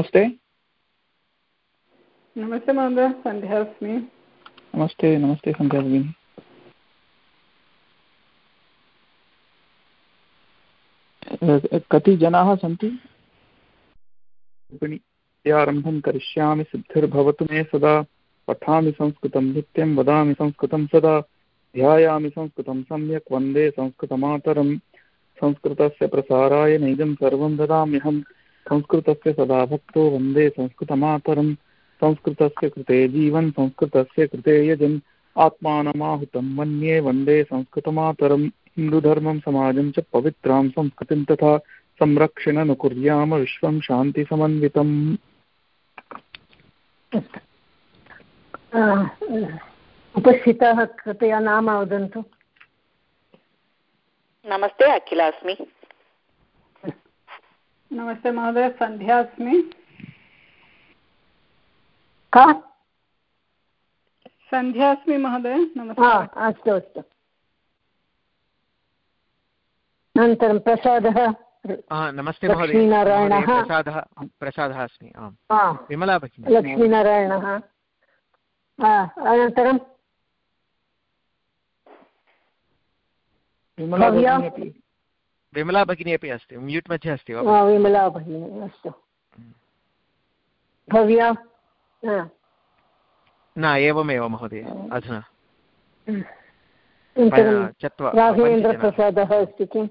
नमस्ते। नमस्ते महोदय सन्ध्या अस्मि नमस्ते नमस्ते सन्ध्या भगिनी कति जनाः सन्ति? आरम्भं करिष्यामि सिद्धिर्भवतु मे सदा। पठामि संस्कृतं नित्यं वदामि संस्कृतं सदा। ध्यायामि संस्कृतं सम्यक् वंदे संस्कृतमातरं संस्कृतस्य प्रसाराय नैजं सर्वं ददाम्यहं संस्कृतस्य सदा भक्तो वंदे संस्कृतमातरं संस्कृतस्य कृते जीवन् संस्कृतस्य कृते यजन्। आत्मानमाहुतं मन्ये वंदे संस्कृतमातरं हिन्दुधर्मं समाजं च पवित्रां संस्कृतिं तथा संरक्षण न कुर्याम विश्वं शान्तिसमन्वितम् उपस्थिताः कृपया नाम वदन्तु। नमस्ते अखिला अस्मि नमस्ते महोदय सन्ध्या अस्मि। का? सन्ध्या अस्मि महोदय नमस्ते। अस्तु अस्तु। अनन्तरं प्रसादः। नमस्ते महोदय। प्रसादः प्रसादः अस्मि आम्। विमला भगिनी। लक्ष्मीनारायणः। अनन्तरं विमला भगिनी अपि अस्ति म्यूट् मध्ये अस्ति वा? विमला भगिनी अस्तु। भव्या? न एवमेव महोदय अधुना। राघवेन्द्रप्रसादः अस्ति किम्?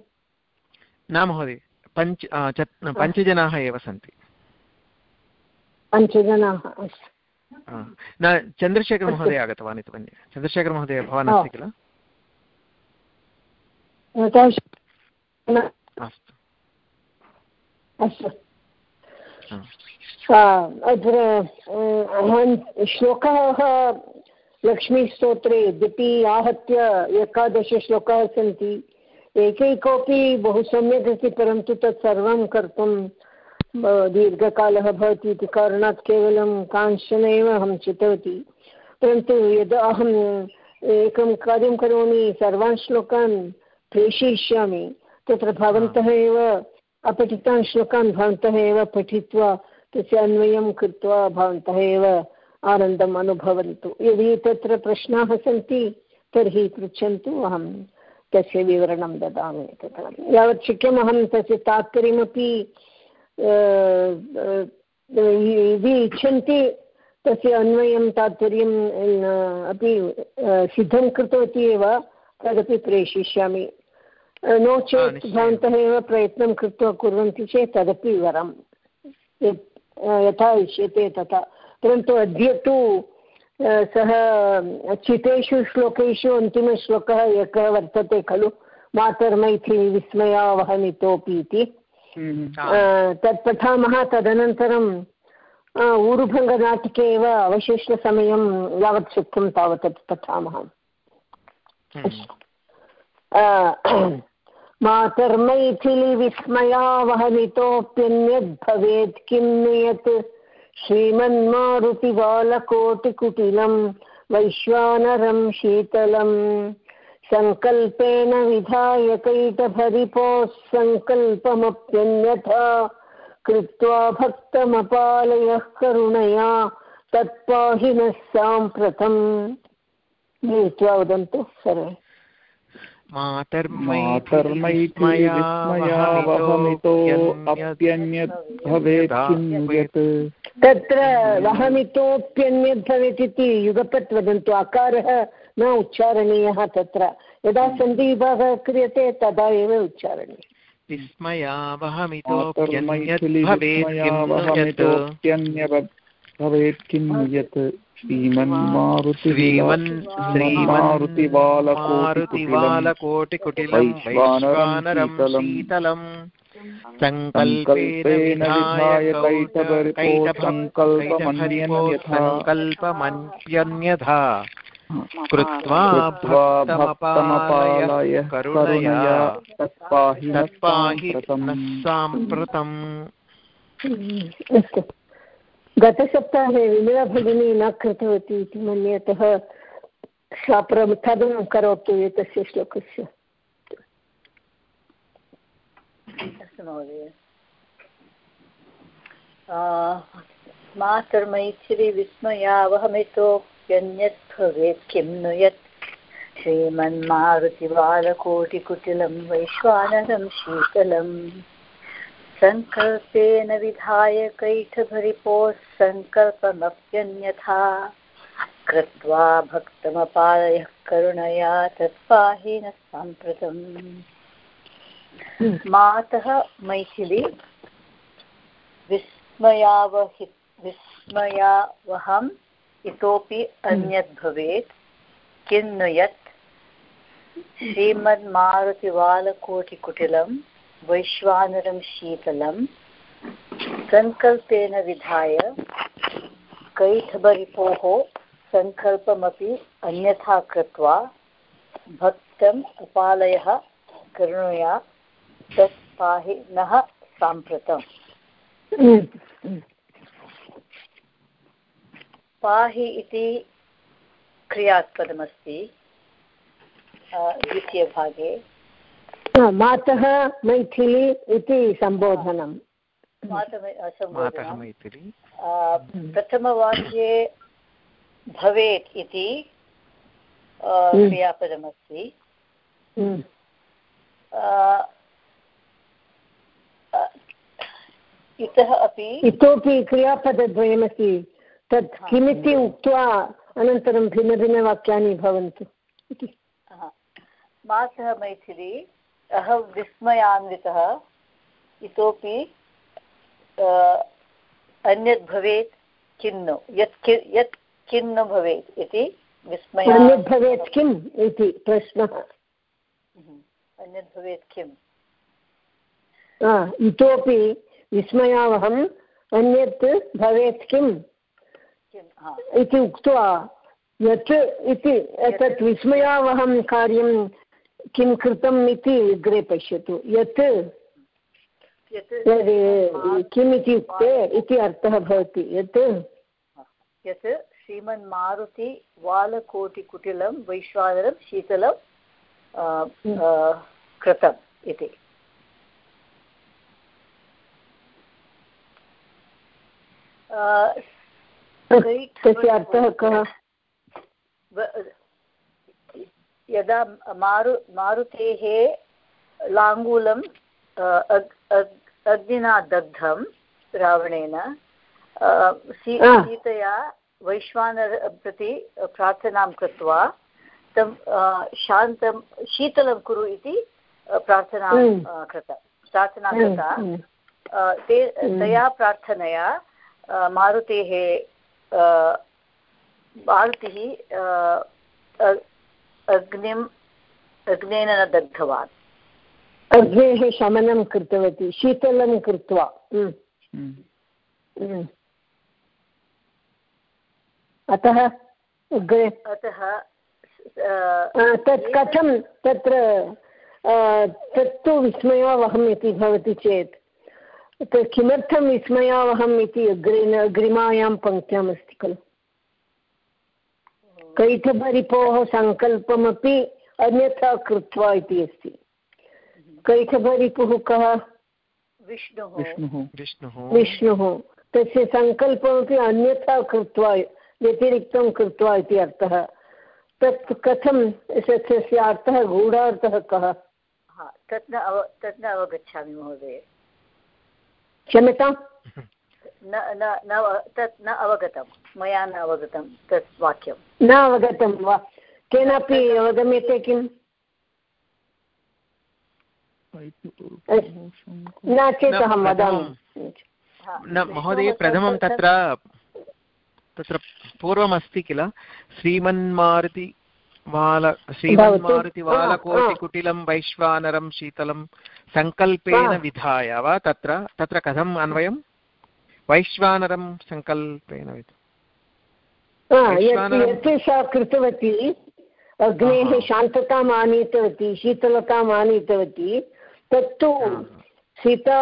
न महोदय पञ्च पञ्चजनाः एव सन्ति। पञ्चजनाः न चन्द्रशेखरमहोदय आगतवान् इति मन्ये। चन्द्रशेखरमहोदय भवान् अस्ति किल? अस्तु। अत्र श्लोकाः लक्ष्मीस्तोत्रे यद्यपि आहत्य एकादशश्लोकाः सन्ति एकैकोपि बहु सम्यक् अस्ति। परन्तु तत् सर्वं कर्तुं दीर्घकालः भवति इति कारणात् केवलं कांश्चन एव अहं चितवती परन्तु यदा अहम् एकं कार्यं करोमि सर्वान् श्लोकान् प्रेषयिष्यामि तत्र भवन्तः एव अपठितान् श्लोकान् भवन्तः एव पठित्वा तस्य अन्वयं कृत्वा भवन्तः एव आनन्दम् अनुभवन्तु। यदि तत्र प्रश्नाः सन्ति, तर्हि पृच्छन्तु। अहं तस्य विवरणं ददामि तत्र यावत् शक्यम् अहं तस्य तात्पर्यमपि यदि इच्छन्ति, तस्य अन्वयं तात्पर्यम् अपि सिद्धं कृतवती एव, तदपि प्रेषयिष्यामि। नो चेत् भवन्तः एव प्रयत्नं कृत्वा कुर्वन्ति चेत् तदपि वरं। यथा इष्यते तथा। परन्तु अद्य तु सः चितेषु श्लोकेषु अन्तिमश्लोकः एकः वर्तते खलु मातर्मैथिली विस्मयावहनितोऽपि इति। तत् पठामः तदनन्तरं ऊरुभङ्गनाटके एव अवशिष्टसमयं यावत् शक्यं तावत् पठामः। मातर्मैथिली विस्मयावहनितोऽप्यन्यद् भवेत् किं नियत्? श्रीमन्मारुतिबालकोटिकुटिलं वैश्वानरं शीतलम्। सङ्कल्पेन विधाय कैटभरिपोः सङ्कल्पमप्यन्यथा कृत्वा भक्तमपालयः करुणया तत्पाहि नः साम्प्रतम्। नीत्वा वदन्तु सर्वे। तत्र वहमितोऽप्यन्यत् भवेत् इति युगपत् वदन्तु। अकारः न उच्चारणीयः तत्र। यदा सन्धिविभागः क्रियते तदा एव उच्चारणीयः। भवेत् किं यत्। श्रीमन्मारुतिबालकोटिकुटिलं वैश्वानरं शीतलम् सङ्कल्पेन विधाय कृत्वा भक्तमपालय करुणया। तत्पाहि साम्प्रतम् अस्तु गतसप्ताहे विमला भगिनी न कृतवती इति मन्ये अतः सा प्रथमं करोतु एतस्य श्लोकस्य। मातर्मैथिली विस्मयावहमितोऽप्यन्यत् भवेत् किं नु यत्? श्रीमन्मारुतिबालकोटिकुटिलं वैश्वानरं शीतलम्। सङ्कल्पेन विधाय कैठभरिपोः सङ्कल्पमप्यन्यथा कृत्वा भक्तमपालयः करुणया तत्पाहि न साम्प्रतम् मातः मैथिली विस्मयावहि विस्मयावहम् इतोपि अन्यत् भवेत्। किन्नु यत्? श्रीमन्मारुतिवालकोटिकुटिलं वैश्वानरं शीतलं। सङ्कल्पेन विधाय कैठबरिपोः सङ्कल्पमपि अन्यथा कृत्वा भक्तम् अपालयः करुणया तत् पाहि नः साम्प्रतम् पाहि इति क्रियात्पदमस्ति द्वितीयभागे। मातः मैथिली इति सम्बोधनं प्रथमवाक्ये भवेत् इति हम्म। क्रियापदमस्ति। हम्म। इतः अपि इतोपि क्रियापदद्वयमस्ति। तत् किमिति उक्त्वा अनन्तरं भिन्नभिन्नवाक्यानि भवन्तु। मासः मैथिली अहं विस्मयान्वितः इतोपि अन्यत् भवेत् किन्नु यत् यत् किन्नु भवेत् इति विस्मय अन्यत् भवेत् किम् इति प्रश्नः। अन्यत् भवेत् किम्? इतोपि विस्मयावहम् अन्यत् भवेत् किम्? इति उक्त्वा यत् इति एतत् विस्मयावहं कार्यं किं कृतम् इति अग्रे पश्यतु। यत् किम् इति उक्ते इति अर्थः भवति। यत् यत् श्रीमन्मारुति वालकोटिकुटिलं वैश्वानरं शीतलं कृतम् इति। तस्य अर्थः कः? यदा मारु मारुतेः लाङ्गूलं अग्निना दग्धं रावणेन सीतया वैश्वानर प्रति प्रार्थनां कृत्वा तं शान्तं शीतलं कुरु इति प्रार्थनां हम्म। कृता प्रार्थना हम्म, कृता हम्म। ते तया प्रार्थनया मारुतेः मारुतिः अग्निम् अग्नेन न दग्धवान्। अग्नेः शमनं कृतवती शीतलं कृत्वा। हम्म। हम्म। अतः अग्रे अतः तत् कथं तत्र तत्तु विस्मयावहम् इति भवति चेत्। किमर्थं विस्मयावहम् इति अग्रे अग्रिमायां पङ्क्त्याम् अस्ति खलु कैठभरिपोः सङ्कल्पमपि अन्यथा कृत्वा इति अस्ति। कैठभरिपुः कः विष्णुः। विष्णुः। तस्य सङ्कल्पमपि अन्यथा कृत्वा व्यतिरिक्तं कृत्वा इति अर्थः। तत् कथं तस्य अर्थः गूढार्थः कः? तत् न अव तत् न अवगच्छामि महोदय। क्षम्यताम्? न तत् न अवगतं मया न अवगतं तत् वाक्यं न अवगतं वा? केनापि अवगम्यते किम्? न चेत् अहं वदामि। न महोदय प्रथमं तत्र तत्र पूर्वमस्ति किल? श्रीमन्मारुति वाल श्रीमन्मारुतिवालकोटिकुटिलं वैश्वानरं शीतलं सङ्कल्पेन विधाय वा? तत्र तत्र कथम् अन्वयं वैश्वानरं सङ्कल्पेन यत् सा कृतवती अग्नेः शान्तताम् आनीतवती शीतलताम् आनीतवती तत्तु सीता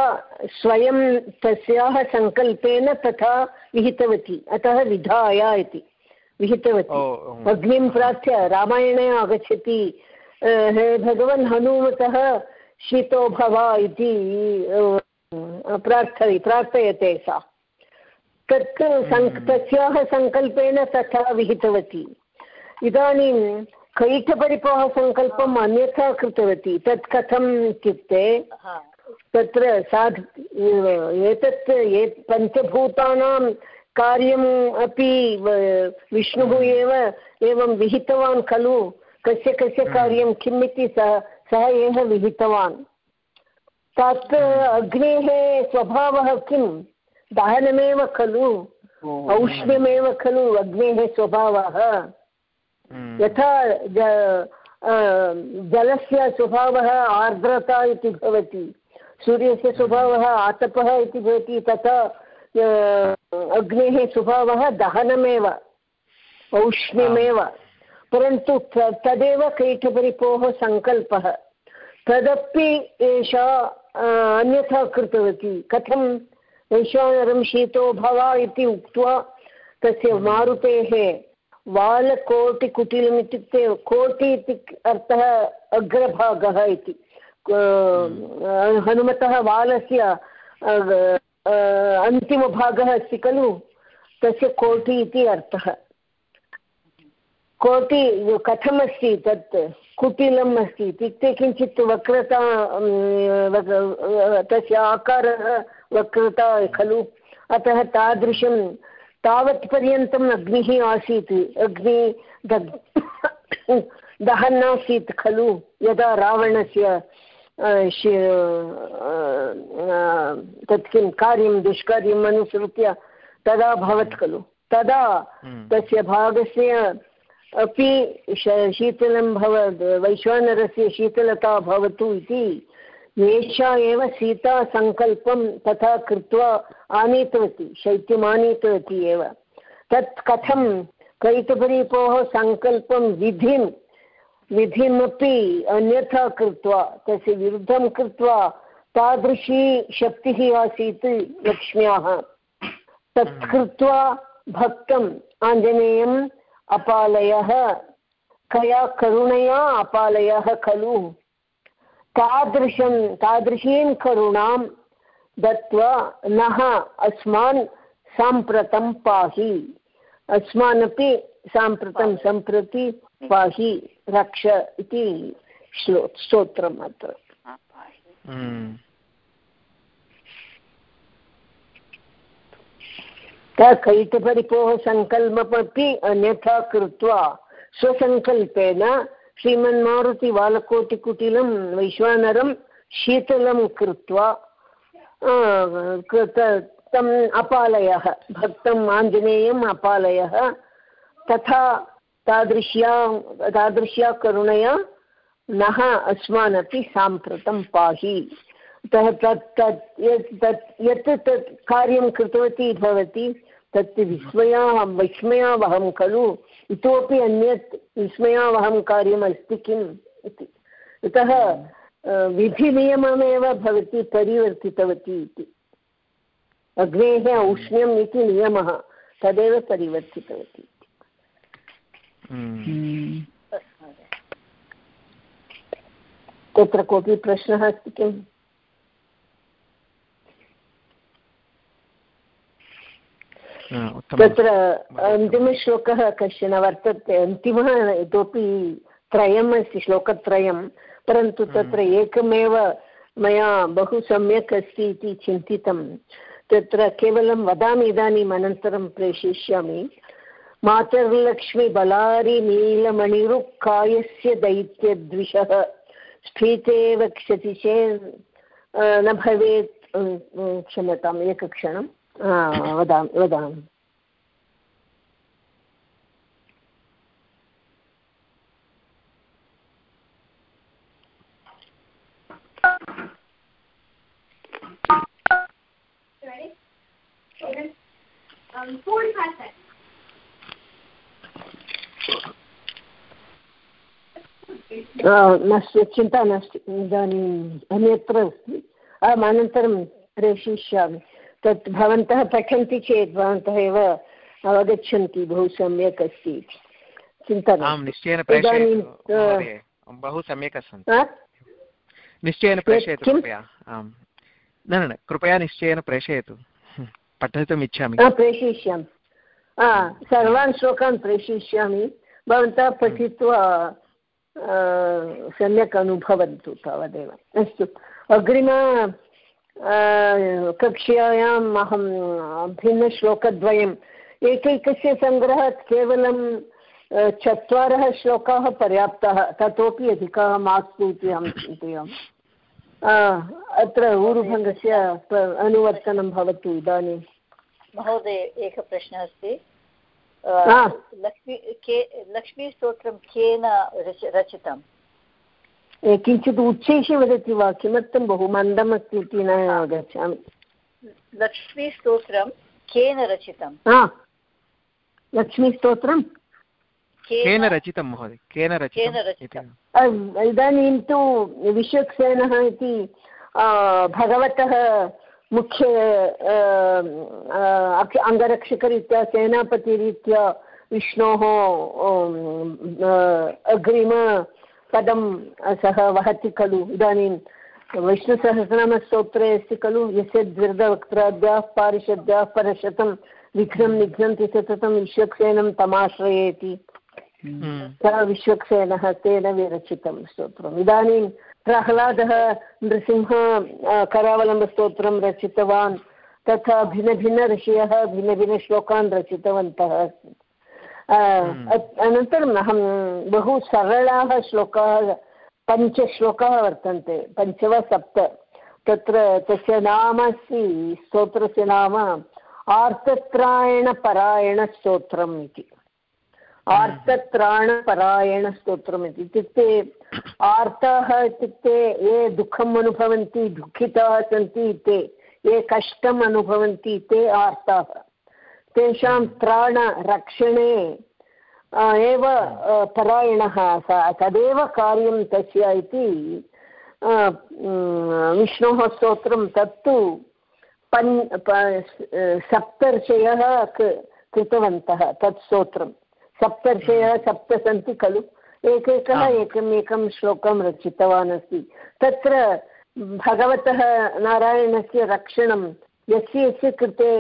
स्वयं तस्याः सङ्कल्पेन तथा विहितवती अतः विधाय इति विहितवती। अग्निं प्रार्थ्य रामायणे आगच्छति हे भगवन् हनुमतः शीतो भव इति प्रार्थय प्रार्थयते सा। तत् तस्याः सङ्कल्पेन तथा विहितवती। इदानीं कैठपरिपोः सङ्कल्पम् अन्यथा कृतवती। तत् कथम् इत्युक्ते तत्र साध् एतत् पञ्चभूतानां कार्यम् अपि विष्णुः एव एवं विहितवान् खलु। कस्य कस्य कार्यं किम् इति सः सः एव विहितवान्। तत् अग्नेः स्वभावः किं दहनमेव खलु औष्ण्यमेव खलु अग्नेः स्वभावः। हम्म। यथा जलस्य स्वभावः आर्द्रता इति भवति सूर्यस्य स्वभावः आतपः इति भवति तथा अग्नेः स्वभावः दहनमेव औष्ण्यमेव। परन्तु तदेव कैठपरिपोः सङ्कल्पः। तदपि एषा अन्यथा कृतवती। कथं वैश्वानरं शीतो भव इति उक्त्वा तस्य मारुतेः वालकोटिकुटिलम् इत्युक्ते कोटि इति अर्थः अग्रभागः इति। हनुमतः वालस्य अन्तिमभागः अस्ति खलु? तस्य कोटि इति अर्थः। कोटि कथमस्ति तत्? कुटिलम् अस्ति। इत्युक्ते किञ्चित् वक्रता तस्य आकारः वक्रता खलु। अतः तादृशं तावत्पर्यन्तम् अग्निः आसीत्। अग्नि दहन् आसीत् खलु। यदा रावणस्य तत् किं कार्यं दुष्कार्यम् अनुसृत्य तदा भवत् खलु। तदा हम्म। तस्य भागस्य अपि शीतलं भव वैश्वानरस्य शीतलता भवतु इति एषा एव सीता सङ्कल्पं तथा कृत्वा आनीतवती शैत्यम् आनीतवती एव। तत् कथं? कैतपरीपोः सङ्कल्पं विधिं विधिमपि अन्यथा कृत्वा तस्य विरुद्धं कृत्वा तादृशी शक्तिः आसीत् लक्ष्म्याः। तत् कृत्वा भक्तम् आञ्जनेयम् अपालयः। कया करुणया अपालयः खलु। तादृशं तादृशीं करुणां दत्त्वा नः अस्मान् साम्प्रतं पाहि। अस्मानपि साम्प्रतं सम्प्रति पाहि। रक्ष इति श्लो स्तोत्रम् अत्र। कैटपरिपोः सङ्कल्पमपि अन्यथा कृत्वा स्वसङ्कल्पेन श्रीमन्मारुतिबालकोटिकुटिलं वैश्वानरं शीतलं कृत्वा तम् अपालयः, भक्तम् आञ्जनेयम् अपालयः, तथा तादृश्या तादृश्या करुणया नः अस्मानपि साम्प्रतं पाहि। अतः तत् तत्, यत् तत् यत् तत् कार्यं कृतवती भवती तत् विस्मया विस्मयावहं खलु? इतोपि अन्यत् विस्मयावहं कार्यम् अस्ति किम् इति। यतः विधिनियममेव भवती परिवर्तितवती इति। अग्नेः औष्ण्यम् इति नियमः तदेव परिवर्तितवती हम्म। तत्र कोऽपि प्रश्नः अस्ति किम्? तत्र अन्तिमश्लोकः कश्चन वर्तते अन्तिमः इतोपि त्रयम् अस्ति श्लोकत्रयं परन्तु हम्म। तत्र एकमेव मया बहु सम्यक् अस्ति इति चिन्तितं। तत्र केवलं वदामि इदानीम् अनन्तरं प्रेषयिष्यामि। मातर्लक्ष्मि बलारि नीलमणिरुक्कायस्य दैत्यद्विषः स्फीते वक्षति चेत् न भवेत् क्षम्यताम् एकक्षणं वदामि वदामि नास्ति चिन्ता नास्ति इदानीम् अन्यत्र अस्ति अहम् अनन्तरं प्रेषयिष्यामि तत् भवन्तः पठन्ति चेत् भवन्तः एव अवगच्छन्ति बहु सम्यक् अस्ति इति। चिन्ता इदानीं बहु सम्यक् अस्ति निश्चयेन प्रेषयतु कृपया। आम्। न न कृपया निश्चयेन प्रेषयतु। पठितुम् इच्छामि। प्रेषयिष्यामि। सर्वान् श्लोकान् प्रेषयिष्यामि। भवन्तः पठित्वा सम्यक् अनुभवन्तु तावदेव। अस्तु। अग्रिम कक्ष्यायाम् अहं भिन्नश्लोकद्वयम् एकैकस्य सङ्ग्रहात् केवलं चत्वारः श्लोकाः पर्याप्ताः ततोपि अधिकाः मास्तु इति अहं चिन्तयामि। अत्र ऊरुभङ्गस्य अनुवर्तनं भवतु इदानीं। महोदय एकः प्रश्नः अस्ति। लक्ष्मी के लक्ष्मीस्तोत्रं केन रचितम्? किञ्चित् उच्चैः वदति वा? किमर्थं बहु मन्दमस्ति इति न आगच्छामि। लक्ष्मीस्तोत्रं केन रचितं लक्ष्मीस्तोत्रं? केन रचितं महोदय? केन रचितम् इदानीं तु विश्वक्सेनः इति भगवतः मुख्य अङ्गरक्षकरीत्या सेनापतिरीत्या विष्णोः अग्रिमपदं सः वहति खलु इदानीं विष्णुसहस्रनामस्तोत्रे अस्ति खलु यस्य द्विर्दवक्त्राद्याः पारिषद्याः परशतं विघ्नं निघ्नन्ति सततं विश्वक्सेनं तमाश्रयेति हम्म। सः विश्वक्सेनः तेन विरचितं स्तोत्रम् इदानीं प्रह्लादः नृसिंह करावलम्बस्तोत्रं रचितवान् तथा भिन्नभिन्नऋषयः भिन्नभिन्नश्लोकान् रचितवन्तः। अनन्तरम् अहं बहु सरलाः श्लोकाः, पञ्चश्लोकाः वर्तन्ते पञ्च वा सप्त। तत्र तस्य नाम अस्ति स्तोत्रस्य नाम आर्तत्रायणपरायणस्तोत्रम् इति। आर्तत्राणपरायणस्तोत्रम् इति। इत्युक्ते आर्ताः इत्युक्ते ये दुःखम् अनुभवन्ति, दुःखिताः सन्ति, ते, ये कष्टम् अनुभवन्ति, ते आर्ताः। तेषां त्राणरक्षणे एव परायणः तदेव कार्यं तस्य इति विष्णोः स्तोत्रं तत्तु पन् सप्तर्षयः कृतवन्तः तत् स्तोत्रम् सप्तर्षयः सप्त सन्ति खलु। एकैकः एकम् एकं श्लोकं रचितवान् अस्ति। तत्र भगवतः नारायणस्य रक्षणं यस्य यस्य कृते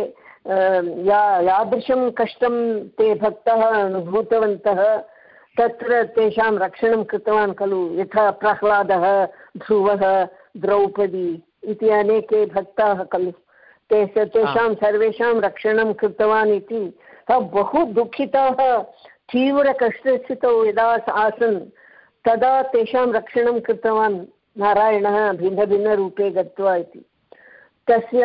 या यादृशं कष्टं ते भक्तः अनुभूतवन्तः तत्र तेषां रक्षणं कृतवान् खलु यथा प्रह्लादः ध्रुवः द्रौपदी इति अनेके भक्ताः खलु। ते तेषां सर्वेषां रक्षणं कृतवान् इति। सः बहु दुःखिताः तीव्रकष्टस्थितौ यदा आसन् तदा तेषां रक्षणं कृतवान् नारायणः भिन्नभिन्नरूपे गत्वा इति। तस्य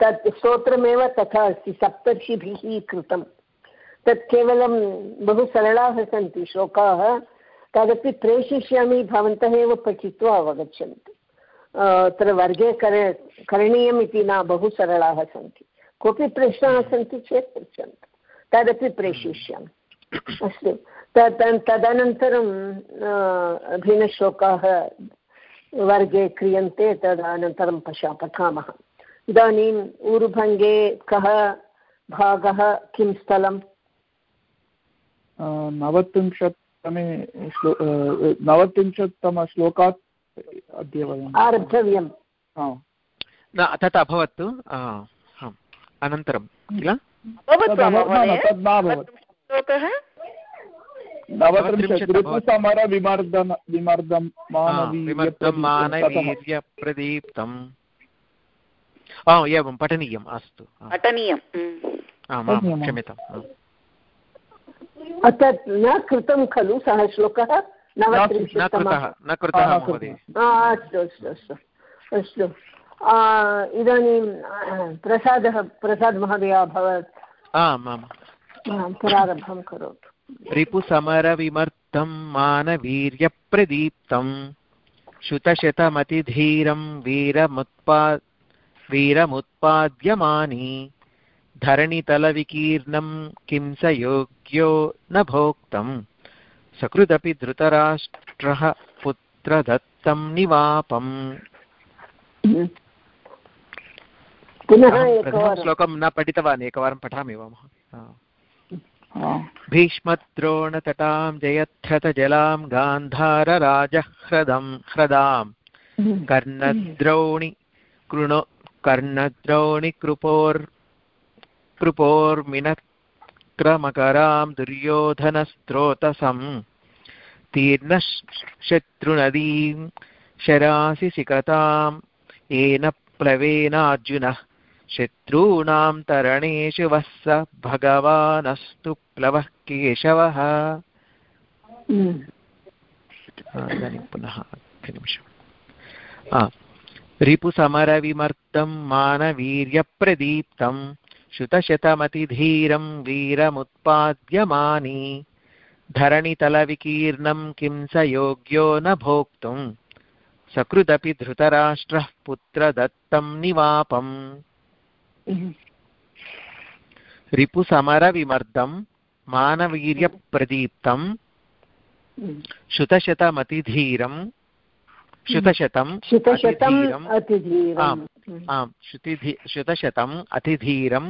तत् स्तोत्रमेव तथा अस्ति सप्तर्षिभिः कृतं तत् केवलं बहु सरलाः सन्ति श्लोकाः तदपि प्रेषयिष्यामि भवन्तः एव पठित्वा अवगच्छन्तु। अत्र वर्गे कर करणीयम् इति न बहु सरलाः सन्ति। कोऽपि प्रश्नाः सन्ति चेत् पृच्छन्तु। तदपि प्रेषयिष्यामि। अस्तु। तदनन्तरं भिन्नश्लोकाः वर्गे क्रियन्ते तदनन्तरं पश्या पठामः इदानीम् ऊरुभङ्गे कः भागः किं स्थलं नवत्रिंशत्तमे श्लो नवत्रिंशत्तमश्लोकात् अद्य वयम् आरब्धव्यं न तत् अभवत् अनन्तरं किल? विमर्दमानवीर्यप्रदीप्तम् एवं पठनीयम् अस्तु पठनीयं क्षम्यताम् तत् न कृतं खलु सः श्लोकः? न कृतः अस्तु अस्तु अस्तु अस्तु। इदानीं प्रसादः प्रसाद् महोदय अभवत्। आम्। आम् प्रारम्भं करोतु। रिपुसमरविमर्तं मानवीर्यप्रदीप्तं श्रुतशतमतिधीरं वीरमुत्पा वीरमुत्पाद्यमानी। धरणितलविकीर्णं किं स योग्यो न भोक्तं सकृदपि धृतराष्ट्रः पुत्रदत्तं निवापम्। श्लोकं न पठितवान् एकवारं पठामि वा भीष्मद्रोणतटां जयध्रतजलां गान्धारराजह्रदं ह्रदां कर्णद्रौणि कृणो कर्णद्रोणिकृपोर् कृपोर्मिनक्रमकरां दुर्योधनस्त्रोतसं तीर्णशत्रुनदीं शरासि सिकताम् येन प्लवेनार्जुनः शत्रूणां तरणेषु वः स भगवानस्तु प्लवः केशवः। हम्म। इदानीं पुनः निमिषम् रिपुसमरविमर्दं मानवीर्यप्रदीप्तं श्रुतशतमतिधीरं वीरमुत्पाद्यमानी। धरणितलविकीर्णं किं स योग्यो न भोक्तुं। सकृदपि धृतराष्ट्रः पुत्रदत्तं निवापम्। रिपुसमरविमर्दं मानवीर्यप्रदीप्तं श्रुतशतमतिधीरं श्रुतशतं आम् आम् श्रुतिधि श्रुतशतम् अतिधीरं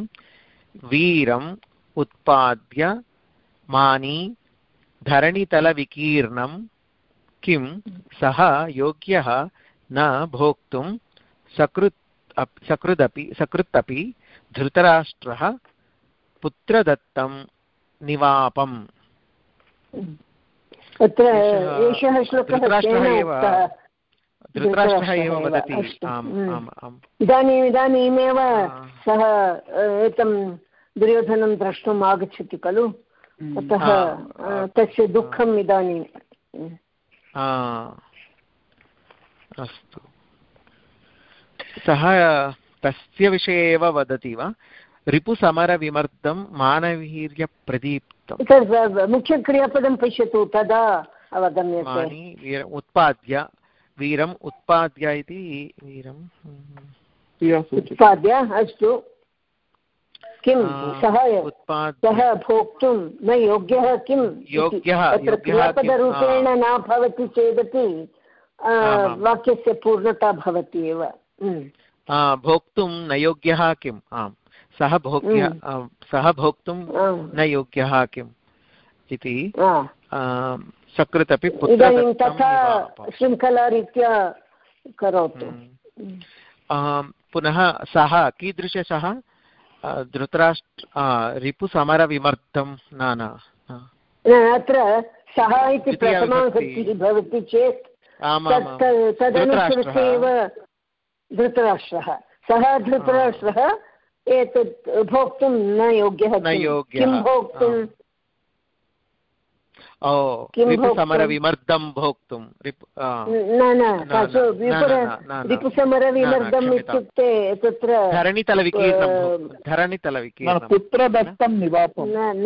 वीरम् उत्पाद्य मानी धरणितलविकीर्णं किं सः योग्यः न भोक्तुं सकृत् सकृदपि सकृत् अपि धृतराष्ट्रः पुत्रदत्तं निवापम्। अत्र एषः श्लोकः धृतराष्ट्रः एव वदति। इदानीम् इदानीमेव सः एतं दुर्योधनं द्रष्टुम् आगच्छति खलु। अतः तस्य दुःखम् इदानीं अस्तु। सः तस्य विषये एव वदति वा? रिपुसमरविमर्दं मानवीर्यप्रदीप्तम्। मुख्यक्रियापदं पश्यतु तदा अवगम्यते। उत्पाद्य वीरम् उत्पाद्य इति वीरं उत्पाद्य अस्तु। किं? सः सः भोक्तुं न योग्यः किं योग्यः क्रियापदरूपेण न भवति चेदपि वाक्यस्य पूर्णता भवति एव। भोक्तुं न योग्यः किम्? आम्। सः भोग्य सः भोक्तुं न योग्यः किम्? इति सकृत् अपि शृङ्खलारीत्या करोतु। पुनः सः कीदृशः धृतराष्ट्र रिपुसमरविमर्दं न न अत्र सः इति प्रथमाविभक्तिः भवति चेत् तदनुसृत्य एव धृतराष्ट्रः। सः धृतराष्ट्रः एतत् भोक्तुं न योग्यः किं भोक्तुं? रिपुसमरविमर्दं भोक्तुं? न न रिपुसमरविमर्दम् इत्युक्ते तत्र धरणितलविकीर्णं पुत्रदत्तं निवापं न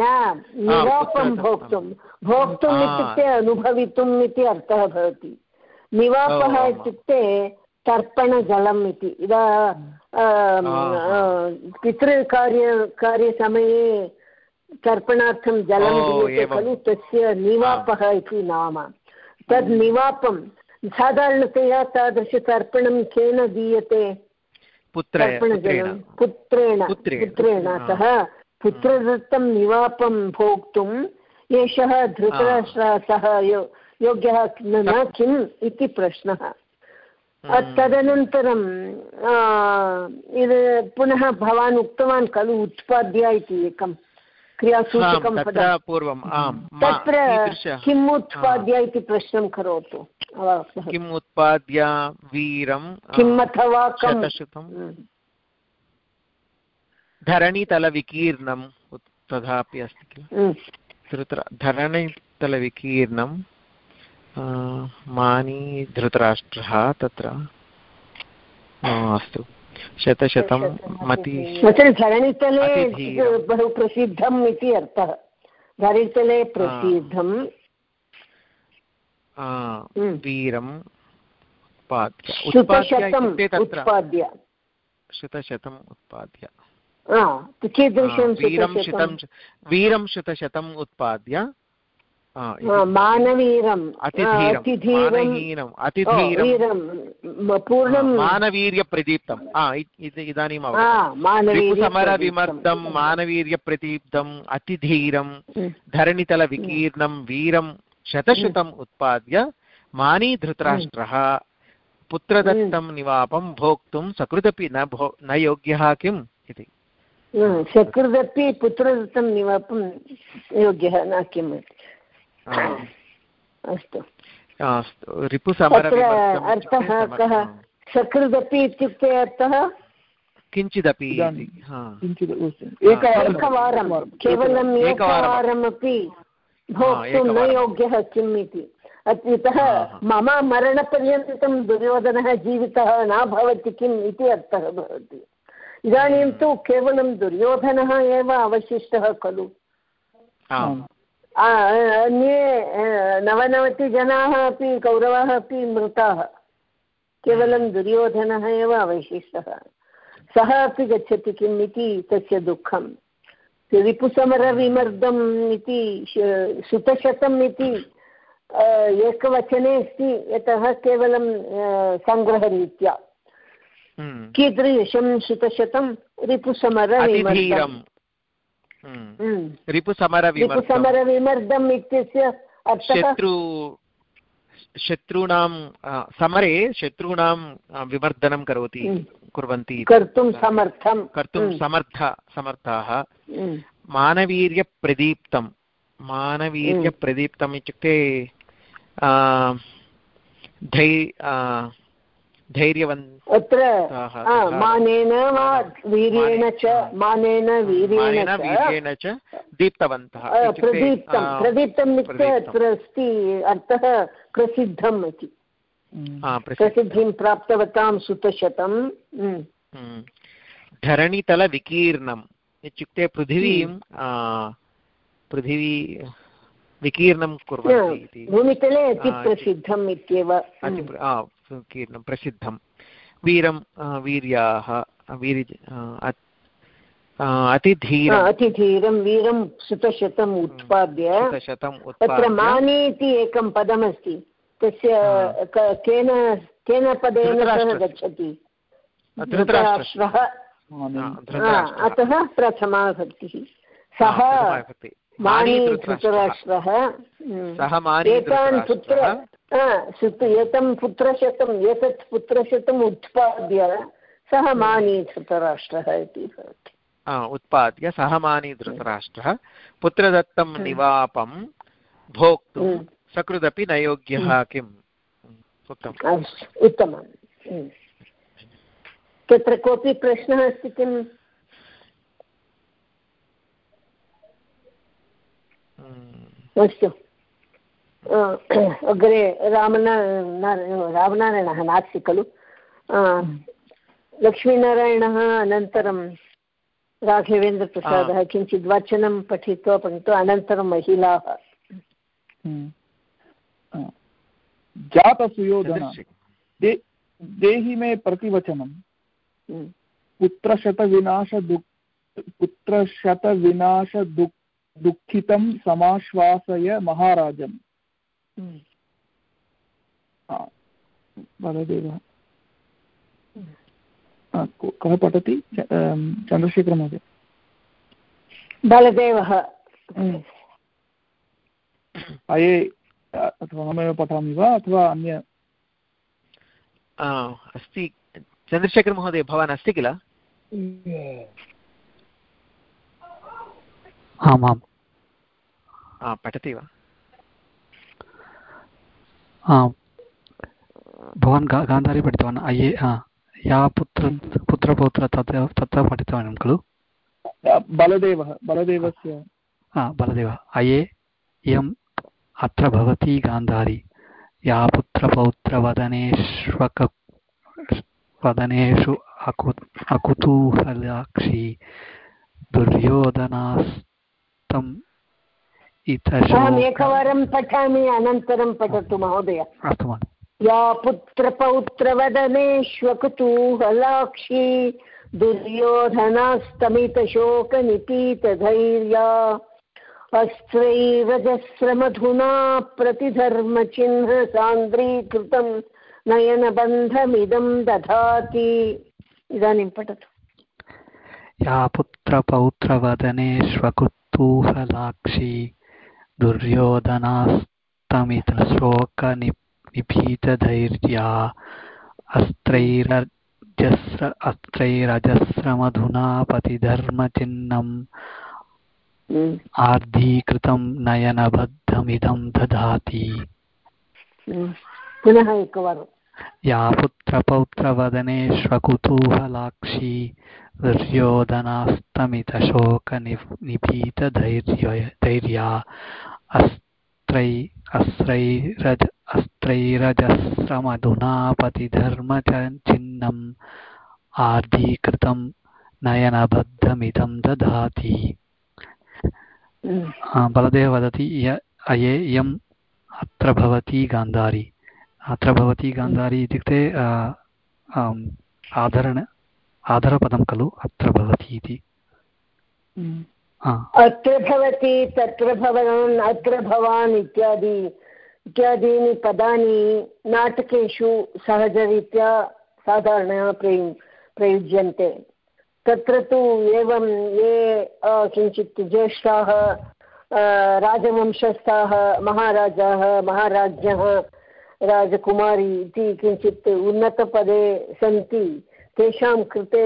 निवापं भोक्तुं। भोक्तुम् इत्युक्ते अनुभवितुम् इति अर्थः भवति। निवापः इत्युक्ते तर्पणजलम् इति। इदा पितृकार्य कार्यसमये तर्पणार्थं जलं दीयते खलु तस्य निवापः इति नाम। तद् निवापं साधारणतया तादृशतर्पणं केन दीयते? तर्पणजलं। पुत्रेण। पुत्रेण अतः पुत्रदत्तं निवापं भोक्तुम् एषः धृतराष्ट्रः सः योग्यः न किम् इति प्रश्नः। तदनन्तरं पुनः भवान् उक्तवान् खलु उत्पाद्य इति एकं क्रियासूचकं पूर्वं तत्र किम् उत्पाद्य इति प्रश्नं करोतु किम् उत्पाद्य वीरं किम् अथवा धरणितलविकीर्णं तथापि अस्ति किल? धरणितलविकीर्णं मानी धृतराष्ट्रः तत्र? अस्तु। शतशतं मति धरणितले बहु प्रसिद्धम् इति अर्थः। धरणितले प्रसिद्धं वीरम् उत्पाद्य। शतशतम् उत्पाद्य कीदृशं वीरं शतशतम् उत्पाद्य। मानवीरम् पूर्णं मानवीर्यप्रदीप्तम् इदानीम् समरविमर्दं मानवीर्यप्रदीप्तम् अतिधीरं धरणितलविकीर्णं वीरं शतशतम् उत्पाद्य मानी धृतराष्ट्रः पुत्रदत्तं निवापं भोक्तुं सकृदपि न भो न योग्यः किम् इति सकृदपि पुत्रदत्तं निवापं योग्यः न किम् अस्तु। अर्थः कः? सकृदपि इत्युक्ते अर्थः? किञ्चिदपि। एकवारं केवलम् एकवारमपि भोक्तुं न योग्यः किम् इति। इतः मम मरणपर्यन्तं दुर्योधनः जीवितः न भवति किम् इति अर्थः भवति। इदानीं तु केवलं दुर्योधनः एव अवशिष्टः खलु। अन्ये नवनवतिजनाः अपि कौरवाः अपि मृताः। केवलं दुर्योधनः एव अवशिष्टः। सः अपि गच्छति किम् इति तस्य दुःखं रिपुसमरविमर्दम् इति सुतशतम् इति एकवचने अस्ति। यतः केवलं सङ्ग्रहरीत्या। हम्म। कीदृशं सुतशतं रिपुसमरविमर्दम्। रिपुसमरविमर्दम् इत्यस्य अर्थः शत्रूणां समरे शत्रूणां विवर्धनं करोति। कुर्वन्ति कर्तुं समर्थं कर्तुं। समर्थ समर्थाः। मानवीर्यप्रदीप्तं मानवीर्यप्रदीप्तम् इत्युक्ते धै धैर्यवन् अत्र मानेन वा वीर्येण च मानेन वीर्येण च दीप्तवन्तः। प्रदीप्तं प्रदीप्तम् इत्युक्ते अत्र अस्ति अर्थः प्रसिद्धम् इति। प्रसिद्धिं। प्राप्तवतां सुतशतं धरणितलविकीर्णम्। इत्युक्ते पृथिवीं पृथिवी विकीर्णं कुर्वन्ति भूमितले अतिप्रसिद्धम् इत्येव। कीर्णं प्रसिद्धं। वीरं वीर्याः वीरि अतिधीरं। वीरं सुतशतम् उत्पाद्य। तत्र मानि इति एकं पदमस्ति। तस्य केन केन पदेन सह गच्छति? धृतराष्ट्रः। अतः प्रथमा भक्तिः सः मानी धृतराष्ट्रः। एतान् पुत्र एतं पुत्रशतम् एतत् पुत्रशतम् उत्पाद्य सः मानी धृतराष्ट्रः इति भवति। उत्पाद्य सः मानी धृतराष्ट्रः। पुत्रदत्तं निवापं भोक्तुं सकृदपि न योग्यः किम्? उत्तमम्। उत्तमं तत्र कोऽपि प्रश्नः अस्ति किम्? अस्तु। अग्रे रामना रामनारायणः नास्ति खलु। लक्ष्मीनारायणः अनन्तरं राघवेन्द्रप्रसादः किञ्चित् वचनं पठित्वा पठित्वा अनन्तरं महिलाः। जातसुयोधन। देहि मे प्रतिवचनं। पुत्रशतविनाशदुक् पुत्रशतविनाशदुक् दुःखितं समाश्वासय महाराजम्। बलदेवः कः पठति? चन्द्रशेखरमहोदय बलदेवः। अये अथवा अहमेव पठामि वा अथवा अन्य? अस्ति। चन्द्रशेखरमहोदय भवान् अस्ति किल? आमाम्। पठति वा? भवान् गान्धारी पठितवान् अये या पुत्र पुत्रपौत्र तत् तत्र पठितवान् खलु बलदेवः बलदेवस्य बलदेवः अये इयं अत्र भवती गान्धारी या पुत्रपौत्रवदनेष्वक वदनेषु अकु अकुतूहलाक्षी दुर्योधनास्तम् अहम् एकवारं पठामि अनन्तरं पठतु महोदय। अस्तु या पुत्रपौत्रवदनेष्वकुतूहलाक्षी दुर्योधनास्तमितशोकनिपीतधैर्या अस्त्रैरजस्रमधुना प्रतिधर्मचिह्नसान्द्रीकृतं नयनबन्धमिदं दधाति। इदानीं पठतु। या पुत्रपौत्रवदनेष्वकुतूहलाक्षी दुर्योधनास्तमितशोकनिपीतधैर्या अस्त्रैरजस्र अस्त्रैरजस्रमधुना पतिधर्मचिह्नम् हम्म। आर्धीकृतं नयनबद्धमिदं दधाति हम्म। पुनः एकवारं या पुत्रपौत्रवदनेष्वकुतूहलाक्षी दुर्योधनास्तमितशोकनिभीतधैर्या अस्त्रै अस्त्रैरज अस्त्रैरजस्रमधुनापतिधर्मचिह्नम् आर्धीकृतं नयनबद्धमिदं ददाति बलदेव वदति य अये इयम् अत्र भवति गान्धारी। अत्र भवति गान्धारी इत्युक्ते आधरण आधरपदं खलु? अत्र भवति इति। अत्र भवति तत्र भवान् अत्र भवान् इत्यादि इत्यादीनि पदानि नाटकेषु सहजरीत्या साधारणतया प्रयु प्रयुज्यन्ते। तत्र तु एवं ये किञ्चित् ज्येष्ठाः राजवंशस्थाः महाराजाः महाराज्ञः राजकुमारी इति किञ्चित् उन्नतपदे सन्ति। तेषां कृते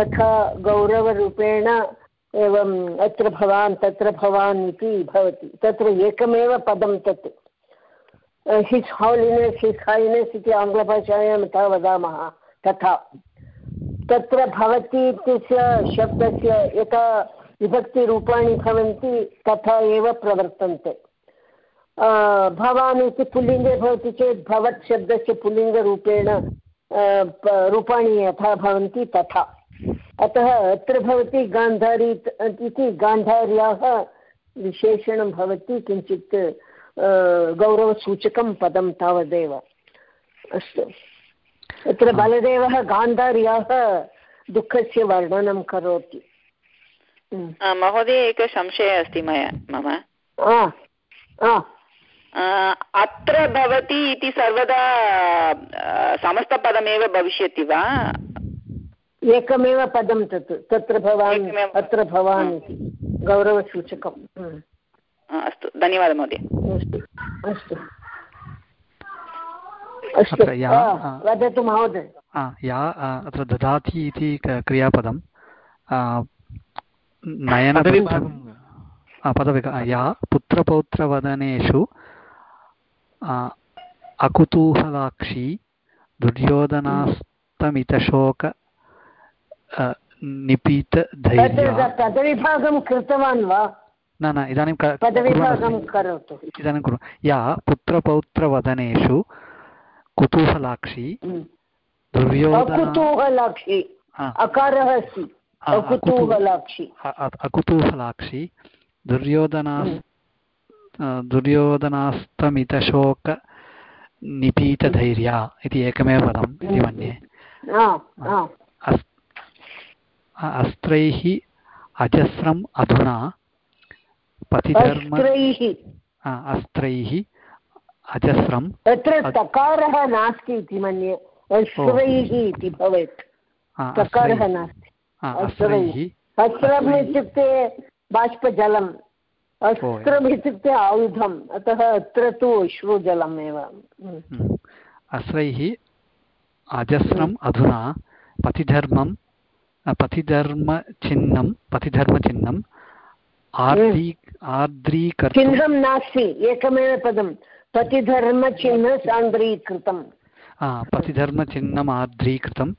तथा गौरवरूपेण एवम् अत्र भवान्, तत्र भवान् इति भवति। तत्र एकमेव पदं तत्। हिस् हालिनेस् हिस् हालिनेस् इति आङ्ग्लभाषायां यथा वदामः। तथा। तत्र भवति इत्यस्य शब्दस्य यथा विभक्तिरूपाणि भवन्ति, तथा एव प्रवर्तन्ते। भवान् इति पुल्लिङ्गे भवति चेत् भवत् शब्दस्य पुल्लिङ्गरूपेण रूपाणि यथा भवन्ति तथा। अतः अत्र भवति गान्धारी इति गान्धार्याः विशेषणं भवति किञ्चित् गौरवसूचकं पदं तावदेव। अस्तु। अत्र बलदेवः गान्धार्याः दुःखस्य वर्णनं करोति। महोदय एकः संशयः अस्ति मया मम। अत्र भवति इति सर्वदा समस्तपदमेव भविष्यति वा? एकमेव पदं तत् तत्र भवान् अत्र भवान् इति गौरवसूचकम्। अस्तु धन्यवादः महोदय। अस्तु अस्तु। वदतु महोदय। या अत्र ददाति इति क्रियापदं। नयनपदविभागं पदविका या पुत्रपौत्रवदनेषु अकुतूहलाक्षी दुर्योधनास्तमितशोक निपीतधैर्य। पदविभागं कृतवान् वा? न न इदानीं इदानीं कुर्मः या पुत्रपौत्रवदनेषु कुतूहलाक्षी दुर्योधनाक्षी अकारः अस्ति। अकुतूहलाक्षी। अकुतूहलाक्षी दुर्योधना दुर्योधनास्तमितशोक निपीतधैर्या इति एकमेव पदम् इति मन्ये अस्त्रैः अजस्रम् अधुना पतिधर्म अस्त्रैः अजस्रम् तत्र तकारः नास्ति इति मन्ये अस्त्रैः इति भवेत् तकारः नास्ति अस्त्रैः अस्त्रम् इत्युक्ते बाष्पजलं अस्त्रम् इत्युक्ते आयुधम्। अतः अत्र तु अश्रुजलम् एव हम्म। अस्रैः अजस्रम् अधुना पतिधर्मं पतिधर्मचिह्नं पतिधर्मचिह्नम् आर्द्री आर्द्रीकर् चिह्नं नास्ति एकमेव पदं। पतिधर्मचिह्न सान्द्रीकृतं पतिधर्मचिह्नम् आर्द्रीकृतं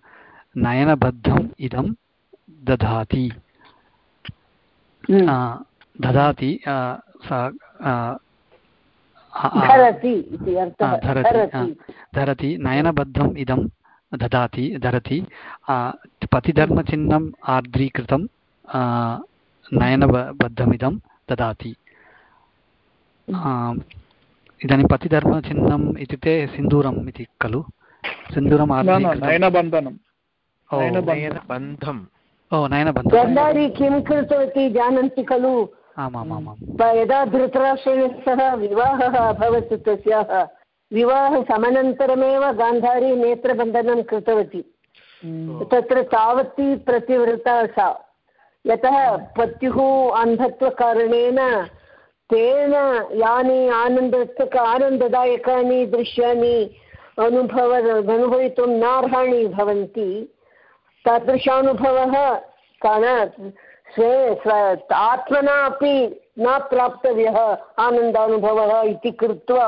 नयनबद्धम् इदं ददाति हम्म। ददाति धरति नयनबद्धम् इदं ददाति धरति पतिधर्मचिह्नम् आर्द्रीकृतं नयनबद्धमिदं ददाति। इदानीं पतिधर्मचिह्नम् इत्युक्ते सिन्दूरम् इति खलु? सिन्दूरम् नयनबन्धनं नयनबन्धम् ओ नयनबन्धं किं कृतवती जानन्ति खलु? यदा धृतराष्ट्रेण सह विवाहः अभवत् तस्याः विवाहसमनन्तरमेव गान्धारी नेत्रबन्धनं कृतवती। तत्र तावती प्रतिवृता सा। यतः पत्युः अन्धत्वकारणेन तेन यानि आनन्दत्वक आनन्ददायकानि दृश्यानि अनुभव अनुभवितुं नार्हाणि भवन्ति। तादृशानुभवः स्वे स्व आत्मना अपि न प्राप्तव्यः, आनन्दानुभवः इति कृत्वा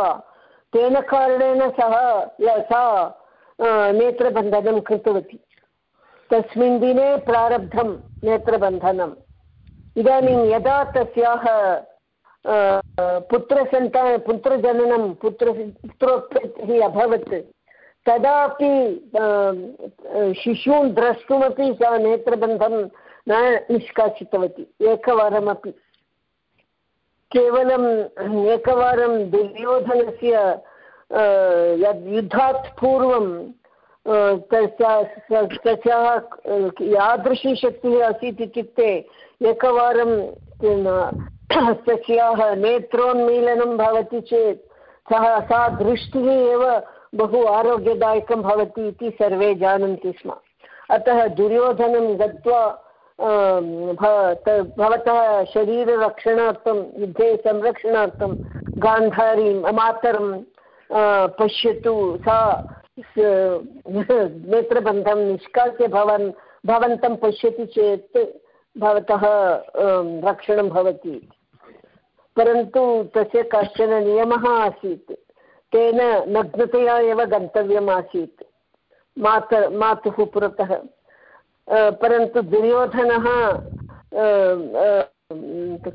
तेन कारणेन सः सा नेत्रबन्धनं कृतवती। तस्मिन् दिने प्रारब्धं नेत्रबन्धनम्। इदानीं यदा तस्याः पुत्रसन्ता, पुत्रजननं, पुत्र, पुत्रोत्पत्तिः अभवत्, तदापि शिशून् द्रष्टुमपि सा नेत्रबन्धं न निष्कासितवती। एकवारमपि। केवलम् एकवारं दुर्योधनस्य यद् युद्धात् पूर्वं तस्याः यादृशी शक्तिः आसीत् इत्युक्ते एकवारं तस्याः नेत्रोन्मीलनं भवति चेत् सः, सा दृष्टिः एव बहु आरोग्यदायकं भवति इति सर्वे जानन्ति स्म। अतः दुर्योधनं गत्वा भवतः शरीररक्षणार्थं युद्धे संरक्षणार्थं गान्धारीं मातरं पश्यतु सा नेत्रबन्धं निष्कास्य भवन् भवन्तं पश्यति चेत् भवतः रक्षणं भवति परन्तु तस्य कश्चन नियमः आसीत् तेन नग्नतया एव गन्तव्यम् आसीत् मात मातुः पुरतः परन्तु दुर्योधनः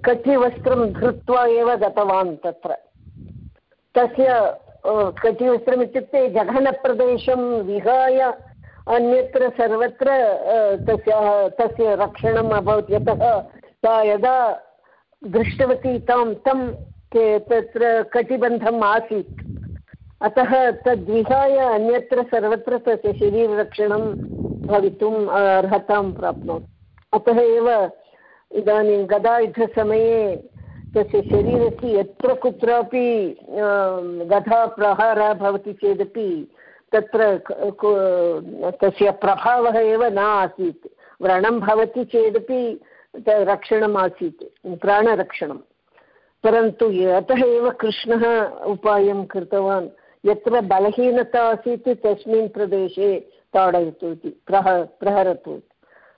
कटिवस्त्रं धृत्वा एव गतवान् तत्र। तस्य कटिवस्त्रम् इत्युक्ते जघनप्रदेशं विहाय अन्यत्र सर्वत्र तस्याः, तस्य रक्षणम् अभवत्। यतः सा यदा दृष्टवती तां, तं तत्र कटिबन्धम् आसीत्। अतः तद्विहाय अन्यत्र सर्वत्र तस्य शरीररक्षणं भवितुम् अर्हतां प्राप्नोति। अतः एव इदानीं गदायुद्धसमये तस्य शरीरस्य यत्र कुत्रापि गदाप्रहारः भवति चेदपि तत्र तस्य प्रभावः एव न आसीत्। व्रणं भवति चेदपि रक्षणम् आसीत् प्राणरक्षणं परन्तु अतः एव कृष्णः उपायं कृतवान्। यत्र बलहीनता आसीत् तस्मिन् प्रदेशे ताडयतु इति प्रह प्रहरतु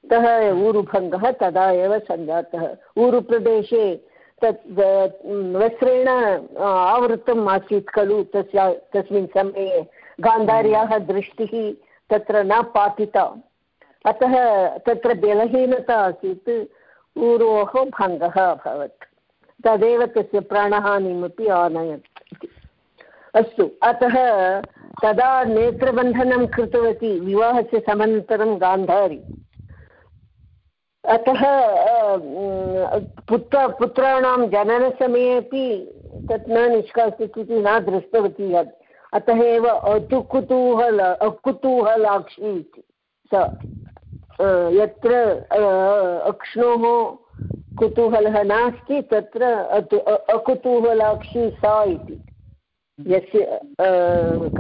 अतः ऊरुभङ्गः तदा एव सञ्जातः। ऊरुप्रदेशे तत् वस्त्रेण आवृतम् आसीत् खलु तस्य, तस्मिन् समये। गान्धार्याः दृष्टिः तत्र न पातिता। अतः तत्र बलहीनता आसीत्। ऊरोः भङ्गः अभवत्। तदेव तस्य प्राणहानिमपि आनयत् अस्तु, अतः तदा नेत्रबन्धनं कृतवती, विवाहस्य समनन्तरं गान्धारी। अतः पुत्र, पुत्राणां जननसमये अपि तत् न निष्कासित न दृष्टवती अतः एव अतुकुतूहल, अकुतूहलाक्षी इति। स यत्र अक्ष्णोः कुतूहलः नास्ति, तत्र अकुतूहलाक्षी सा इति। यस्य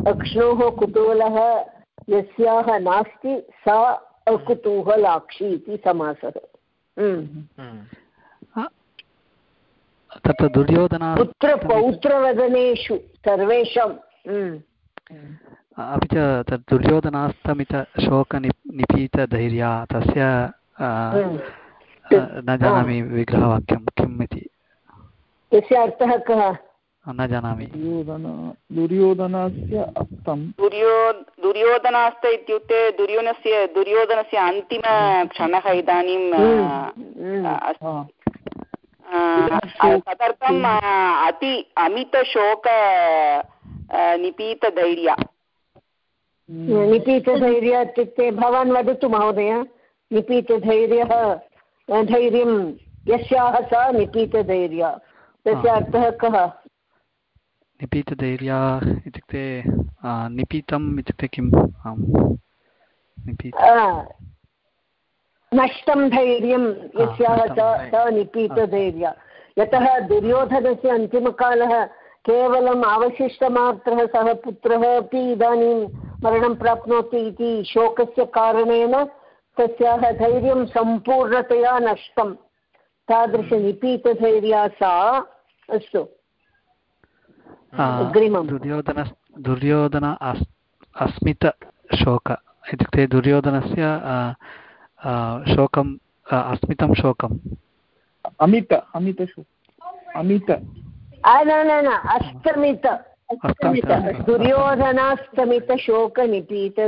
अक्ष्णोः कुतूहलः यस्याः नास्ति सा अकुतूहलाक्षी इति समासः हम्म। हम्म। तत्र दुर्योधना पुत्रपौत्रवदनेषु सर्वेषां हम्म। अपि च तत् दुर्योधनास्तमितशोकनि निपीतधैर्या तस्य न जानामि विग्रहवाक्यं किम् इति तस्य अर्थः कः न जानामि दुर्योधनस्य अर्थं दुर्यो दुर्योधनास्त इत्युक्ते दुर्योधनस्य दुर्योधनस्य अन्तिमक्षणः इदानीं तदर्थम् अति अमितशोक निपीतधैर्य। निपीतधैर्य इत्युक्ते भवान् वदतु महोदय निपीतधैर्यः धैर्यं यस्याः सा निपीतधैर्य। तस्य अर्थः कः? निपीतधैर्या इत्युक्ते निपीतम् इत्युक्ते किम्? आम् नष्टं धैर्यं यस्याः सा निपीतधैर्य यतः दुर्योधनस्य अन्तिमकालः केवलम् अवशिष्टमात्रः सः पुत्रः अपि इदानीं मरणं प्राप्नोति इति शोकस्य कारणेन तस्याः धैर्यं सम्पूर्णतया नष्टं तादृशनिपीतधैर्या सा अस्तु। दुर्योधन दुर्योधन अस्मितशोक इत्युक्ते दुर्योधनस्य शोकम् अस्मितं शोकम् अमित अमित अमित। न न अस्तमित दुर्योधनास्तमितशोकनिपीत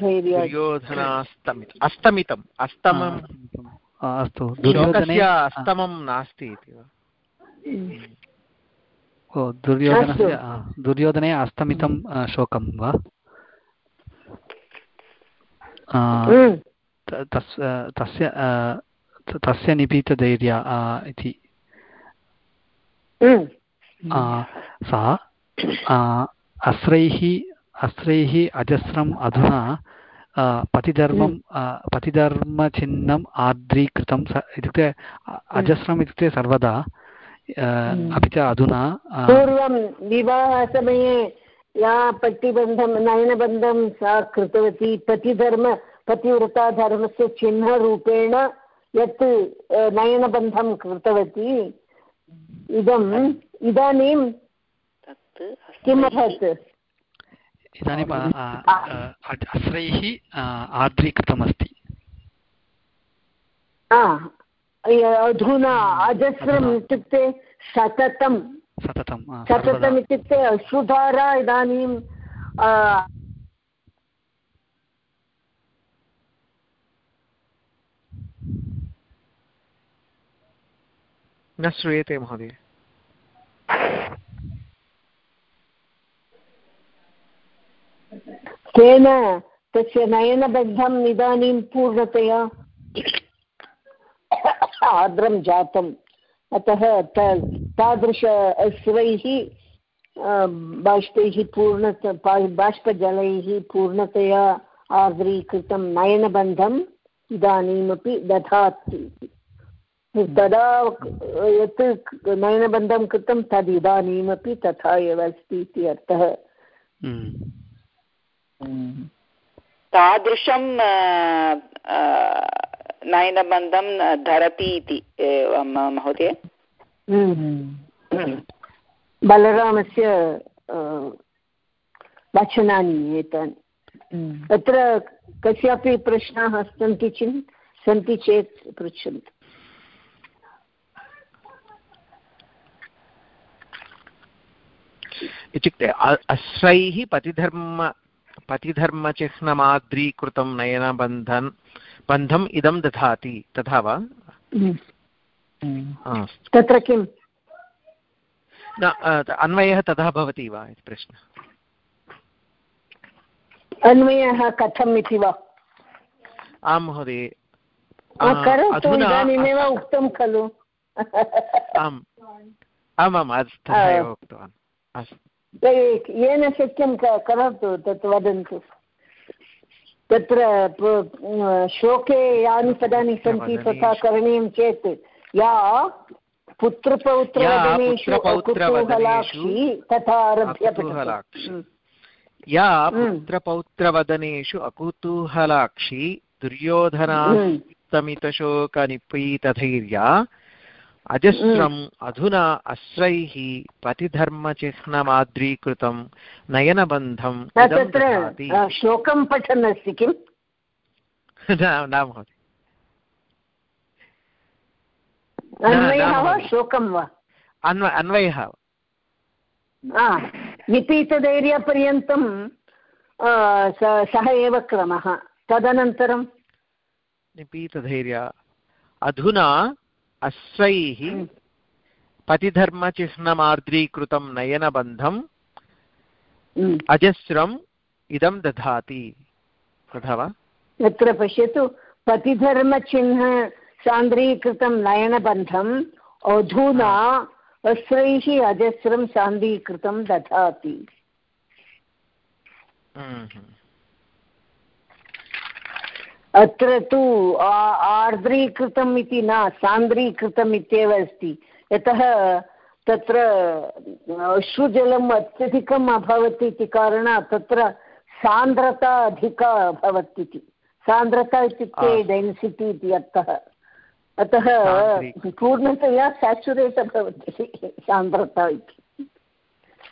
दुर्योधनास्तमित अस्तमितम् अस्तमम् अस्तु। दुर्योधनस्य अस्तमं नास्ति इति वा? दुर्योधनस्य दुर्योधने अस्तमितं शोकं वा? तस्य तस्य निपीतधैर्य इति। सा अस्रैः अस्रैः अजस्रम् अधुना पतिधर्मं पतिधर्मचिह्नम् आर्द्रीकृतं इत्युक्ते अजस्रम् इत्युक्ते सर्वदा अपि च अधुना पूर्वं विवाहसमये या पट्टिबन्धं नयनबन्धं सा कृतवती पतिधर्म पतिव्रताधर्मस्य चिह्नरूपेण यत् नयनबन्धं कृतवती। इदम् इदानीं किम् अभवत् इदानीम् अस्रैः आर्द्रीकृतमस्ति अधुना अजस्रम् इत्युक्ते सततं सततं सततम् इत्युक्ते अश्रुधारा इदानीं न श्रूयते महोदय। केन तस्य नयनबद्धम् इदानीं पूर्णतया आर्द्रं जातम्। अतः तादृश अस्रैः बाष्पैः पूर्ण बाष्पजलैः पूर्णतया आर्द्रीकृतं नयनबन्धम् इदानीमपि दधाति। तदा यत् नयनबन्धं कृतं तद् इदानीमपि तथा एव अस्ति इति अर्थः। हम्म। तादृशं नयनबन्धं धरति इति महोदय? बलरामस्य वचनानि एतानि। तत्र कस्यापि प्रश्नाः सन्ति चेत् सन्ति चेत् पृच्छन्तु। इत्युक्ते अश्रैः पतिधर्म पतिधर्मचिह्नमाद्रीकृतं नयनबन्धन् बन्धम् इदं दधाति तथा वा? तत्र किम्? न अन्वयः तथा भवति वा इति प्रश्नः? अन्वयः कथम् इति वा? आं महोदय इदानीमेव उक्तं खलु। आम्। आमाम् तथा एव उक्तवान्। अस्तु। येन शक्यं करोतु तत् वदन्तु। तत्र श्लोके यानि पदानि सन्ति तथा करणीयं चेत् या पुत्रपौत्रवदनेषु कुतूहलाक्षी तथा आरभ्य या पुत्रपौत्रवदनेषु अकुतूहलाक्षी दुर्योधनास्तमितशोकनिपीतधैर्या अजस्रम् अधुना अस्रैः पतिधर्मचिह्नमाद्रीकृतं नयनबन्धं तत्र श्लोकं पठन् अस्ति किम्? न महोदय। श्लोकं वा? अन्व अन्वयः। निपीतधैर्यपर्यन्तं सः एव क्रमः। तदनन्तरं निपीतधैर्य। अधुना अश्वैः पतिधर्मचिह्नमार्द्रीकृतं नयनबन्धम् अजस्रम् इदं दधाति। तथा वा यत्र पश्यतु पतिधर्मचिह्न सान्द्रीकृतं नयनबन्धम् अधुना वस्त्रैः अजस्रं सान्द्रीकृतं दधाति। अत्र तु आर्द्रीकृतम् इति न सान्द्रीकृतम् इत्येव अस्ति। यतः तत्र अश्रुजलम् अत्यधिकम् अभवत् इति कारणात् तत्र सान्द्रता अधिका अभवत् इति। सान्द्रता इत्युक्ते डेन्सिटि इति अर्थः। अतः पूर्णतया साचुरेट् अभवत् सान्द्रता इति।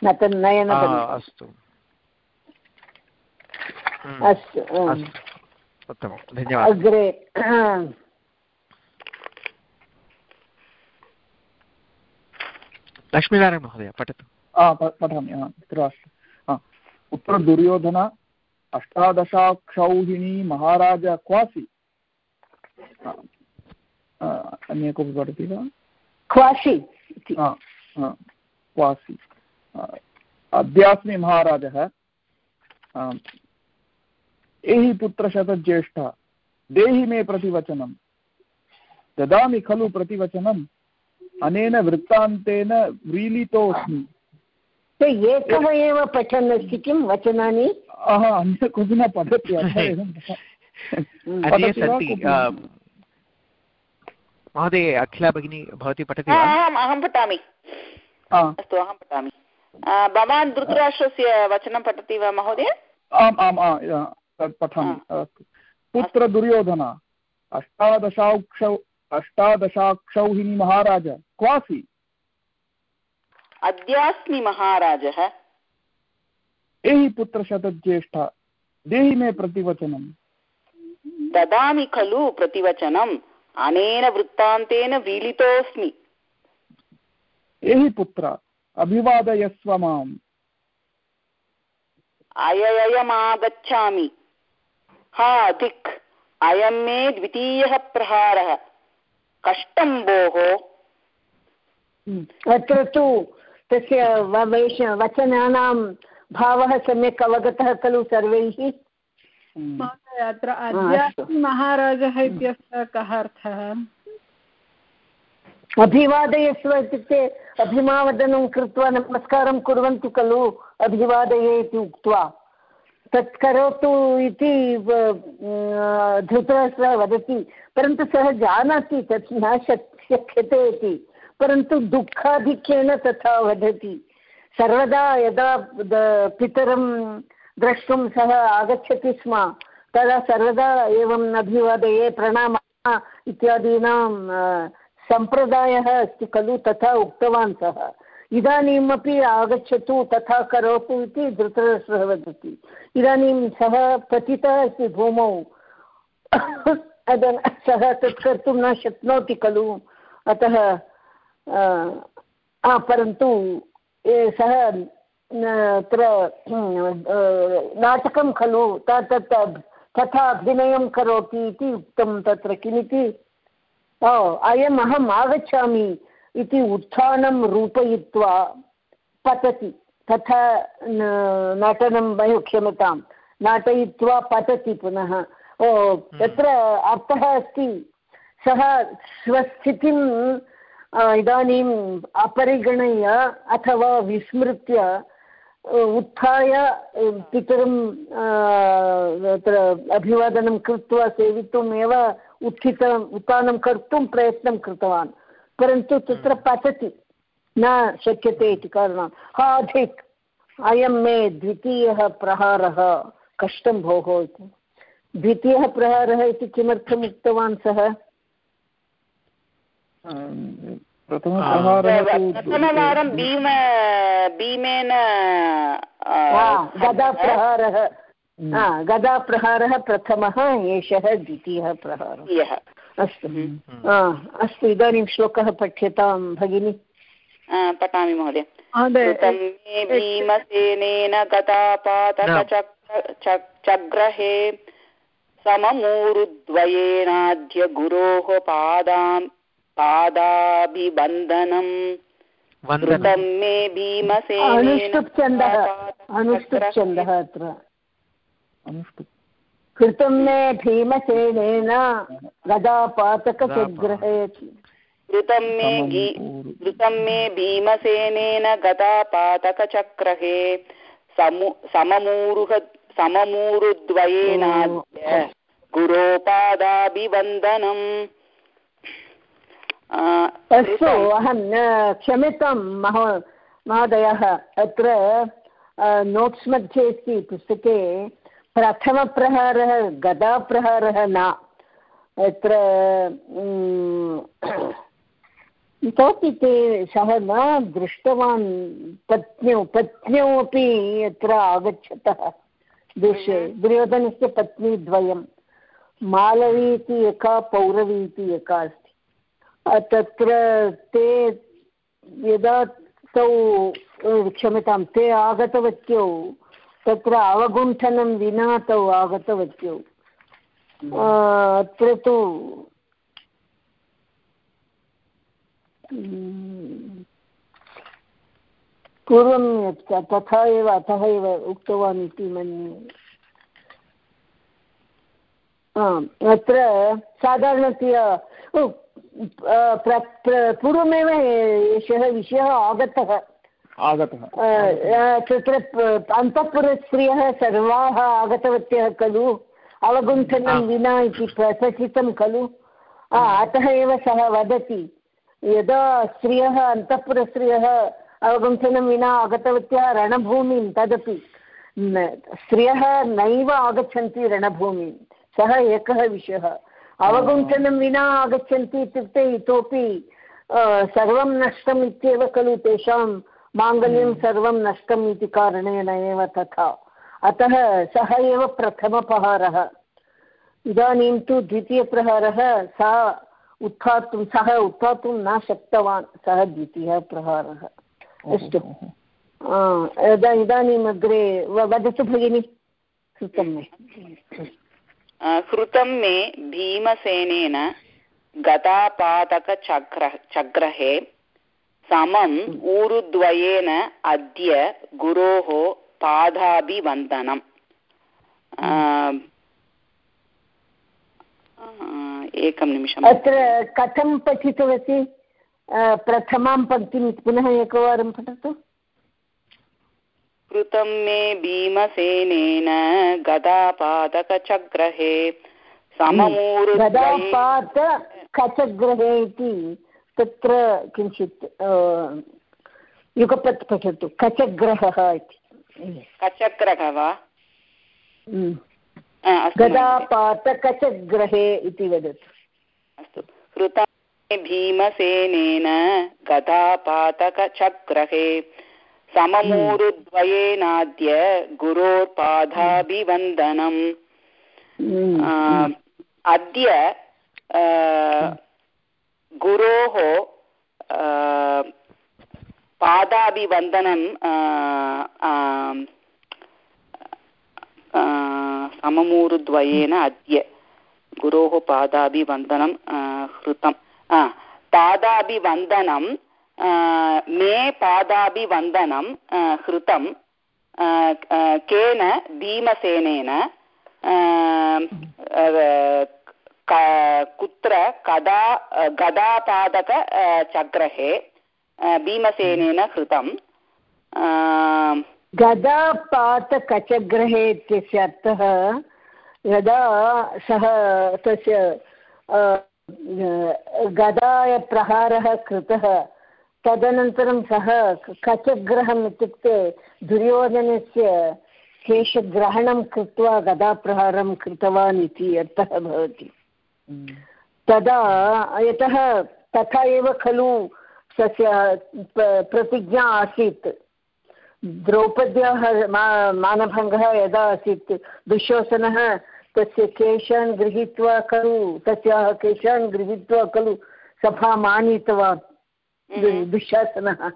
न तन्नयन अस्तु। अस्तु। उत्तमं धन्यवादः। अग्रे लक्ष्मीनारायण महोदय पठतु। पठामि तत्र अस्ति उत्तरदुर्योधन अष्टादशाक्षौहिणी महाराज क्वासि। अन्य कोऽपि पठति वा? क्वासि क्वासि। अद्यास्मि महाराजः एहि पुत्रशतज्येष्ठ देहि मे प्रतिवचनं ददामि खलु प्रतिवचनम्। अनेन वृत्तान्तेन व्रीलितोऽस्मि। एकः एव पठन् अस्ति किं? वचनानि? अन्य कोऽपि न पठति महोदय अखिला भगिनी भवती पठति अहं पठामि। अस्तु अहं पठामि। भवान् धृतराष्ट्रस्य वचनं पठति वा महोदय? आम् आम् तत् पठामि। पुत्रदुर्योधन अष्टादशाक्षौ अष्टादशाक्षौहिणी महाराज क्वासि? अद्यास्मि महाराजः। एहि पुत्रशतज्येष्ठ देहि मे प्रतिवचनम्। ददामि खलु प्रतिवचनम्। अनेन वृत्तान्तेन वीलितोऽस्मि। एहि पुत्र अभिवादयस्व माम्। अययमागच्छामि हा धिक् अयं मे द्वितीयः प्रहारः। कष्टं भोः। अत्र तु तस्य वचनानां भावः सम्यक् अवगतः खलु सर्वैः? अत्र महाराजः इत्यस्य कः अर्थः? अभिवादयस्व इत्युक्ते अभिमावदनं कृत्वा नमस्कारं कुर्वन्ति खलु अभिवादये इति उक्त्वा। तत् करोतु इति धृतराष्ट्रः वदति। परन्तु सः जानाति तत् न शक्, शक्यते इति। परन्तु दुःखाधिक्येन तथा वदति। सर्वदा यदा पितरं द्रष्टुं सः आगच्छति स्म, तदा सर्वदा एवम् अभिवादये, प्रणामः इत्यादीनां सम्प्रदायः अस्ति खलु तथा उक्तवान् सः। इदानीमपि आगच्छतु, तथा करोतु इति धृतराष्ट्रः वदति इदानीं सः पतितः अस्ति भूमौ। सः तत् कर्तुं न शक्नोति खलु। अतः परन्तु सः अत्र नाटकं खलु। तत् तथा अभिनयं करोति इति उक्तं तत्र किमिति? ओ, अयम् अहम् आगच्छामि। इति उत्थानं रूपयित्वा पतति तथा नटनं क्षम्यतां नाटयित्वा पतति पुनः। ओ तत्र अर्थः अस्ति सः स्वस्थितिम् इदानीम् अपरिगणय्य अथवा विस्मृत्य उत्थाय पितरं तत्र अभिवादनं कृत्वा सेवितुमेव उत्थित उत्थानं कर्तुं प्रयत्नं कृतवान्। परन्तु तत्र पतति। न शक्यते इति कारणात्। हा अधिक् अयं मे द्वितीयः प्रहारः कष्टं भोः इति। द्वितीयः प्रहारः इति किमर्थम् उक्तवान् सः? प्रथमवारं भीम भीमेन गदाप्रहारः गदाप्रहारः प्रथमः एषः द्वितीयः प्रहारः। अस्तु। अस्तु इदानीं श्लोकः पठ्यतां भगिनि। पठामि महोदय। भीमसेनेन गतापातकचग्रहे सममूरुद्वयेनाद्य गुरोः पादां पादाभिबन्धनम् कृतं मे भीमसेनेन अनुष्टुप्छन्दः अत्र। कृतं मे भीमसेनेन गदापातकचग्रहे कृतं मे कृतं मे भीमसेनेन गदापातकचक्रहे समु सममूरुह सममूरुद्वयेनाद्य गुरोपादाभिवन्दनम् अस्तु अहं क्षम्यतां महो महोदयः। अत्र नोट्स् मध्ये अस्ति पुस्तके। प्रथमप्रहारः गदाप्रहारः न। अत्र इतोपि ते सः न दृष्टवान् पत्न्यौ पत्न्यौ अपि अत्र आगच्छतः। दुष्य दुर्योधनस्य पत्नी द्वयं। मालवी इति एका पौरवी इति एका अस्ति। तत्र ते यदा तौ क्षम्यतां ते आगतवत्यौ तत्र अवगुण्ठनं विना तौ आगतवत्यौ अत्र तु पूर्वं तथा एव अतः एव उक्तवान् इति मन्ये। अत्र साधारणतया पूर्वमेव एषः विषयः आगतः आगतः। तत्र अन्तःपुरस्त्रियः सर्वाः आगतवत्यः खलु। अवगुण्ठनं विना इति प्रकटितं खलु। अतः एव सः वदति यदा स्त्रियः अन्तःपुरस्त्रियः अवगुण्ठनं विना आगतवत्यः रणभूमिं तदपि स्त्रियः नैव आगच्छन्ति रणभूमिं सः एकः विषयः। अवगुण्ठनं विना आगच्छन्ति इत्युक्ते इतोपि सर्वं नष्टम् इत्येव खलु तेषां माङ्गल्यं सर्वं नष्टम् इति कारणेन एव तथा। अतः सः एव प्रथमप्रहारः। इदानीं तु द्वितीयप्रहारः सा उत्थातुं सः उत्थातुं न शक्तवान् सः द्वितीयः प्रहारः अस्तु। इदानीम् अग्रे वदतु भगिनि। श्रुतं मे। हृतं मे भीमसेनेन गतापातकचग्र चग्रहे समम् ऊरुद्वयेन अद्य गुरोः पादाभिवन्दनम्। एकं निमिषम् अत्र कथं पठितवती? प्रथमां पङ्क्तिं पुनः एकवारं पठतु। कृतं मे भीमसेनेन गदापादकचग्रहे। गदापात कचग्रहे इति। तत्र किञ्चित् युगपत् पठतु। कचग्रहः इति। कचग्रहः वा गदापातकचग्रहे इति वदतु। अस्तु। कृतं भीमसेनेन गदापातकचक्रहे सममूरुद्वयेनाद्य गुरोर्पादाभिवन्दनम्। अद्य गुरोः पादाभिवन्दनं सममूरुद्वयेन अद्य गुरोः पादाभिवन्दनं कृतम् पादाभिवन्दनं मे पादाभिवन्दनं कृतं केन भीमसेनेन कुत्र कदा गदापादक चग्रहे भीमसेनेन कृतं गदापातकचग्रहे इत्यस्य अर्थः, यदा सः तस्य गदाय प्रहारः कृतः, तदनन्तरं सः कचग्रहम् इत्युक्ते दुर्योधनस्य केशग्रहणं कृत्वा गदाप्रहारं कृतवान् इति अर्थः भवति। तदा यतः तथा एव खलु तस्य प्रतिज्ञा आसीत्। द्रौपद्याः मानभङ्गः यदा आसीत् दुःशोसनः तस्य केशान् गृहीत्वा खलु तस्याः केशान् गृहीत्वा खलु सभाम् आनीतवान् हम्म। दुःशासनः।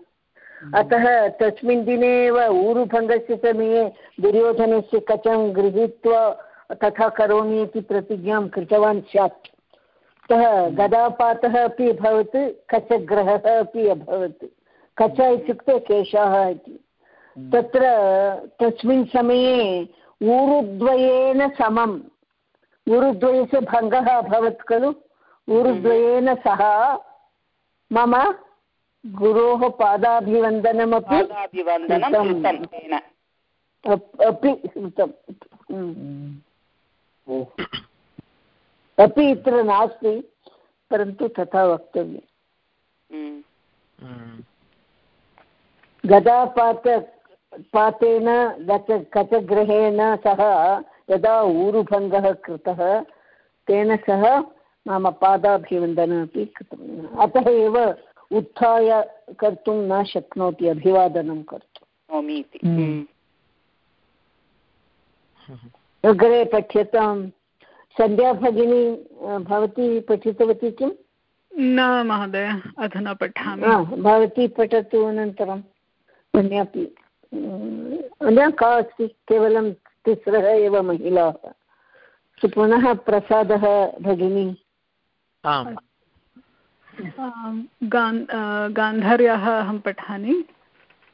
अतः तस्मिन् दिने एव ऊरुभङ्गस्य समये दुर्योधनस्य कचं गृहीत्वा तथा करोमि इति प्रतिज्ञां कृतवान् स्यात्। अतः गदापातः अपि अभवत् कचग्रहः अपि अभवत्। कच इत्युक्ते केशाः इति। हम्म। तत्र तस्मिन् समये ऊरुद्वयेन समम्। ऊरुद्वयस्य भङ्गः अभवत् खलु। ऊरुद्वयेन सह मम गुरोः पादाभिवन्दनमपि अपि कृतम्। हम्म। अपि इत्र नास्ति परन्तु तथा वक्तव्यम्। हम्म। गदापात पातेन गच कचगृहेण सह यदा ऊरुभङ्गः कृतः तेन सह नाम पादाभिवन्दनमपि कृतम्। अतः एव उत्थाय कर्तुं न शक्नोति अभिवादनं कर्तुम् हम्म। अग्रे पठ्यतां। सन्ध्या भगिनी भवती पठितवती किम्? न महोदय अधुना पठामि। भवती पठतु अनन्तरम् अन्यापि अन्या का अस्ति? केवलं तिस्रः एव महिलाः। पुनः प्रसादः भगिनी। गान्धार्याः अहं पठामि।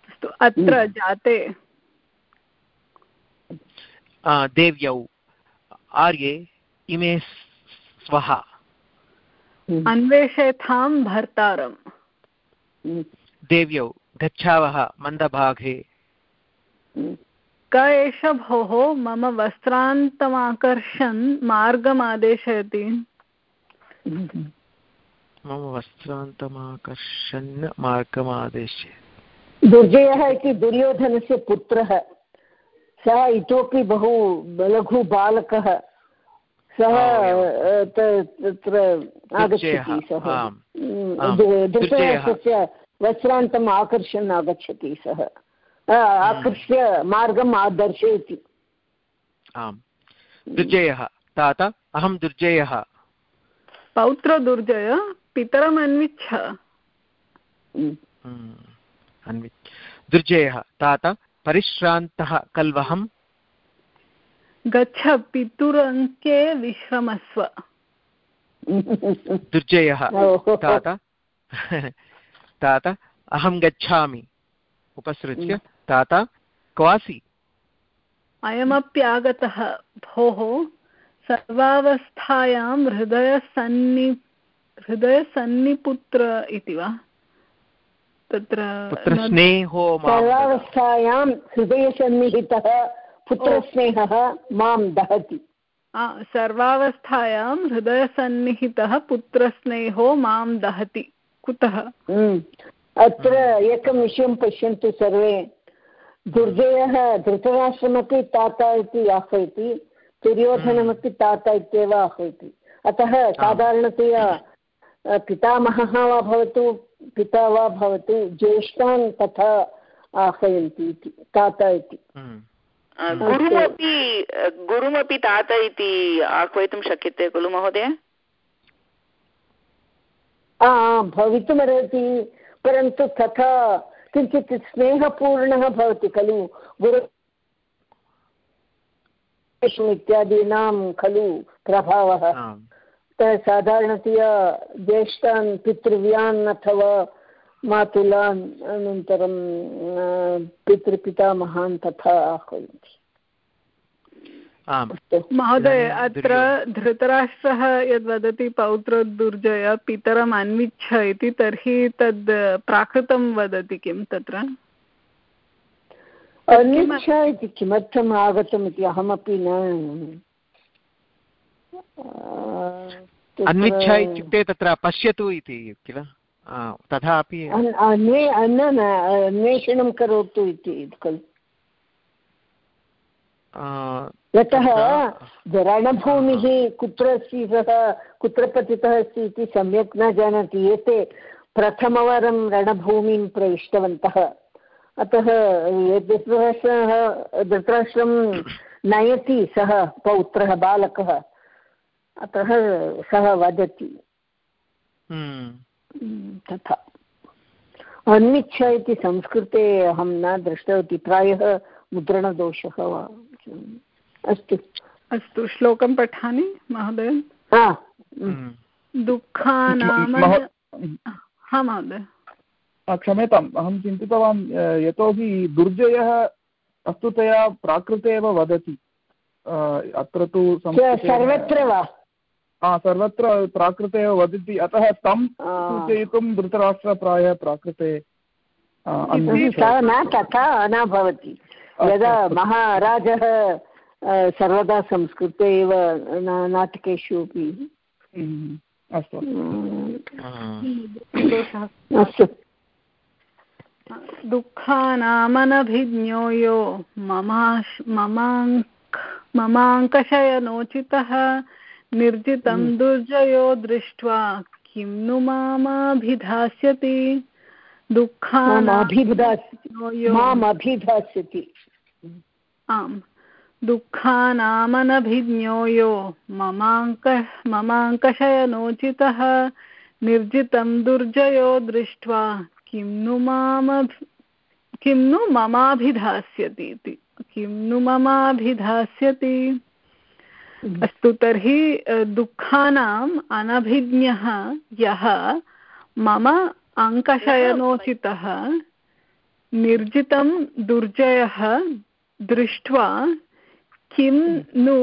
अस्तु अत्र हम्म। जाते देव्यौ आर्ये इमे स्वः हम्म। अन्वेषेथां भर्तारम् हम्म। देव्यौ गच्छावः मन्दभागे। क एष भोः मम वस्त्रान्तमाकर्षन् मार्गमादेशयति। मम वस्त्रान्तमाकर्षन् मार्गमादेश्य दुर्जयः इति दुर्योधनस्य पुत्रः। सः इतोपि बहु लघु बालकः। सः तत्र आगच्छति सः। धृतराष्ट्रस्य वस्त्रान्तम् आकर्षन् आगच्छति सः। आकृष्य मार्गम् आदर्शयति। आम्। दुर्जयः तात अहं दुर्जयः पौत्रदुर्जय पितरम् अन्विच्छ। दुर्जयः तात परिश्रान्तः कल्वहम्। गच्छ पितुरङ्के विश्रमस्व। दुर्जयः। तात। तात अहं गच्छामि। उपसृज्य। तात क्वासि। अयमप्यागतः भोः सर्वावस्थायां हृदयसन्नि हृदयसन्निपुत्र इति वा? तत्र स्नेहो सर्वावस्थायां हृदयसन्निहितः पुत्रस्नेहः माँ दहति। सर्वावस्थायां हृदयसन्निहितः पुत्रस्नेहो माँ दहति। कुतः? हम्म। अत्र एकं विषयं पश्यन्तु सर्वे। दुर्जयः धृतराष्ट्रमपि ताता इति आह्वयति दुर्योधनमपि ताता इत्येव आह्वयति। अतः साधारणतया पितामहः वा भवतु पिता वा भवतु ज्येष्ठान् तथा आह्वयन्ति इति ताता इति। हम्म। गुरुमपि गुरुमपि तात इति आह्वयितुं शक्यते खलु महोदय? भवितुमर्हति परन्तु तथा किञ्चित् स्नेहपूर्णः भवति खलु। गुरु इत्यादीनां खलु प्रभावः। साधारणतया ज्येष्ठान् पितृव्यान् अथवा मातुलान् अनन्तरं पितृपितामहान् तथा आह्वयन्ति। महोदय अत्र धृतराष्ट्रः यद्वदति पौत्रदुर्जय पितरम् अन्विच्छ इति तर्हि तद् प्राकृतं वदति किं तत्र? अन्विच्छ इति किमर्थम् आगतम् इति अहमपि न अन्विच्छ इत्युक्ते तत्र पश्यतु इति किल? तथापि अन्वेषणं करोतु इति खलु। यतः रणभूमिः कुत्र अस्ति सः कुत्र पतितः अस्ति इति सम्यक् न जानाति एते प्रथमवारं रणभूमिं प्रविष्टवन्तः। अतः धृतराष्ट्रः धृतराष्ट्रं नयति सः पौत्रः बालकः। अतः सः वदति। हम्म। तथा। अन्विच्छ इति संस्कृते अहं न दृष्टवती प्रायः मुद्रणदोषः वा। अस्तु। अस्तु श्लोकं पठामि महोदय? दुःखानाम हा महोदय। क्षम्यताम् अहं चिन्तितवान् यतोहि दुर्जयः वस्तुतया प्राकृते एव वदति। अत्र तु सर्वत्र वा? सर्वत्र प्राकृते एव वदति। अतः तं सूचयितुं धृतराष्ट्र प्रायः प्राकृते न तथा न भवति। यदा महाराजः सर्वदा संस्कृते एव नाटकेषु अपि। हम्म, अस्तु। अस्तु। दुःखानामनभिज्ञो यो ममाङ्कशयनोचितः निर्जितं। दुर्जयो दृष्ट्वा किं नु मामाभिधास्यति? दुःखानाभिधास्यति आम्। दुःखानामनभिज्ञो यो ममाङ्क ममाङ्कशयनोचितः। निर्जितं दुर्जयो दृष्ट्वा किं नु माम किं नु ममाभिधास्यति इति। किं नु ममाभिधास्यति? अस्तु तर्हि दुःखानाम् अनभिज्ञः यः मम अङ्कशयनोचितः निर्जितं दुर्जयः दृष्ट्वा किं नु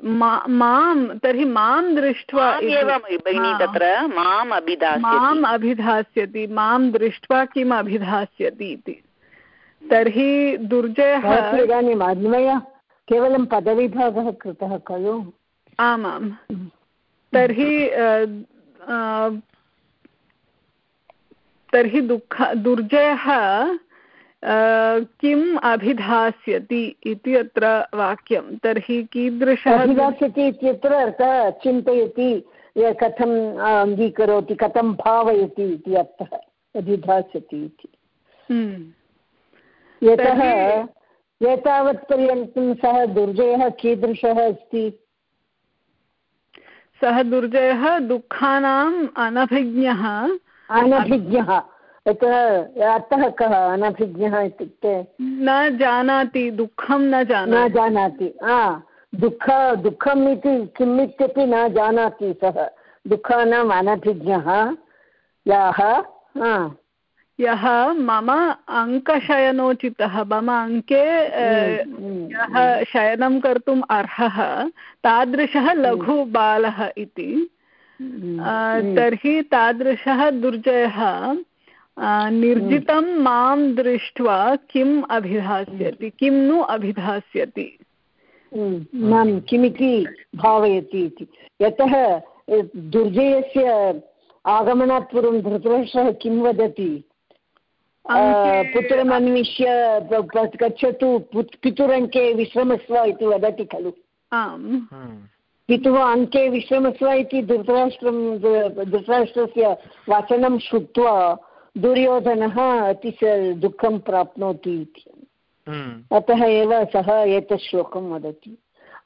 माँ तर्हि माँ दृष्ट्वा भगिनी तत्र माम् माम् अभिधास्यति माँ दृष्ट्वा किम् अभिधास्यति इति। तर्हि दुर्जयः इदानीम् अन्वय केवलं पदविभागः कृतः खलु? आमां तर्हि तर्हि दुःख दुर्जयः किम् अभिधास्यति इति अत्र वाक्यं। तर्हि कीदृशः अभिधास्यति इत्यत्र अर्थः चिन्तयति कथम् अङ्गीकरोति कथं भावयति इति अर्थः अभिधास्यति इति। हम्म। यतः एतावत्पर्यन्तं सः दुर्जयः कीदृशः अस्ति? सः दुर्जयः दुःखानाम् अनभिज्ञः। अनभिज्ञः। यतः अर्थः कः अनभिज्ञः इत्युक्ते? न जानाति दुःखं न न जानाति। दुःख दुःखम् इति किम् इत्यपि न जानाति सः। दुःखानाम् अनभिज्ञः। याः यः मम अङ्कशयनोचितः मम अङ्के यः शयनं कर्तुम् अर्हः तादृशः हम्म। लघुबालः इति। तर्हि तादृशः दुर्जयः निर्जितं माँ दृष्ट्वा किम् अभिधास्यति किं नु अभिधास्यति? माँ किमिति भावयति इति। यतः दुर्जयस्य आगमनात् पूर्वं धृतराष्ट्रः किं वदति? पुत्रमन्विष्य गच्छतु पितुरङ्के विश्रमस्व इति वदति खलु। आम्। पितुः अङ्के विश्रमस्व इति धृतराष्ट्रं धृतराष्ट्रस्य वचनं श्रुत्वा दुर्योधनः अति दुःखं प्राप्नोति इति। हम्म। अतः एव सः एतत् श्लोकं वदति।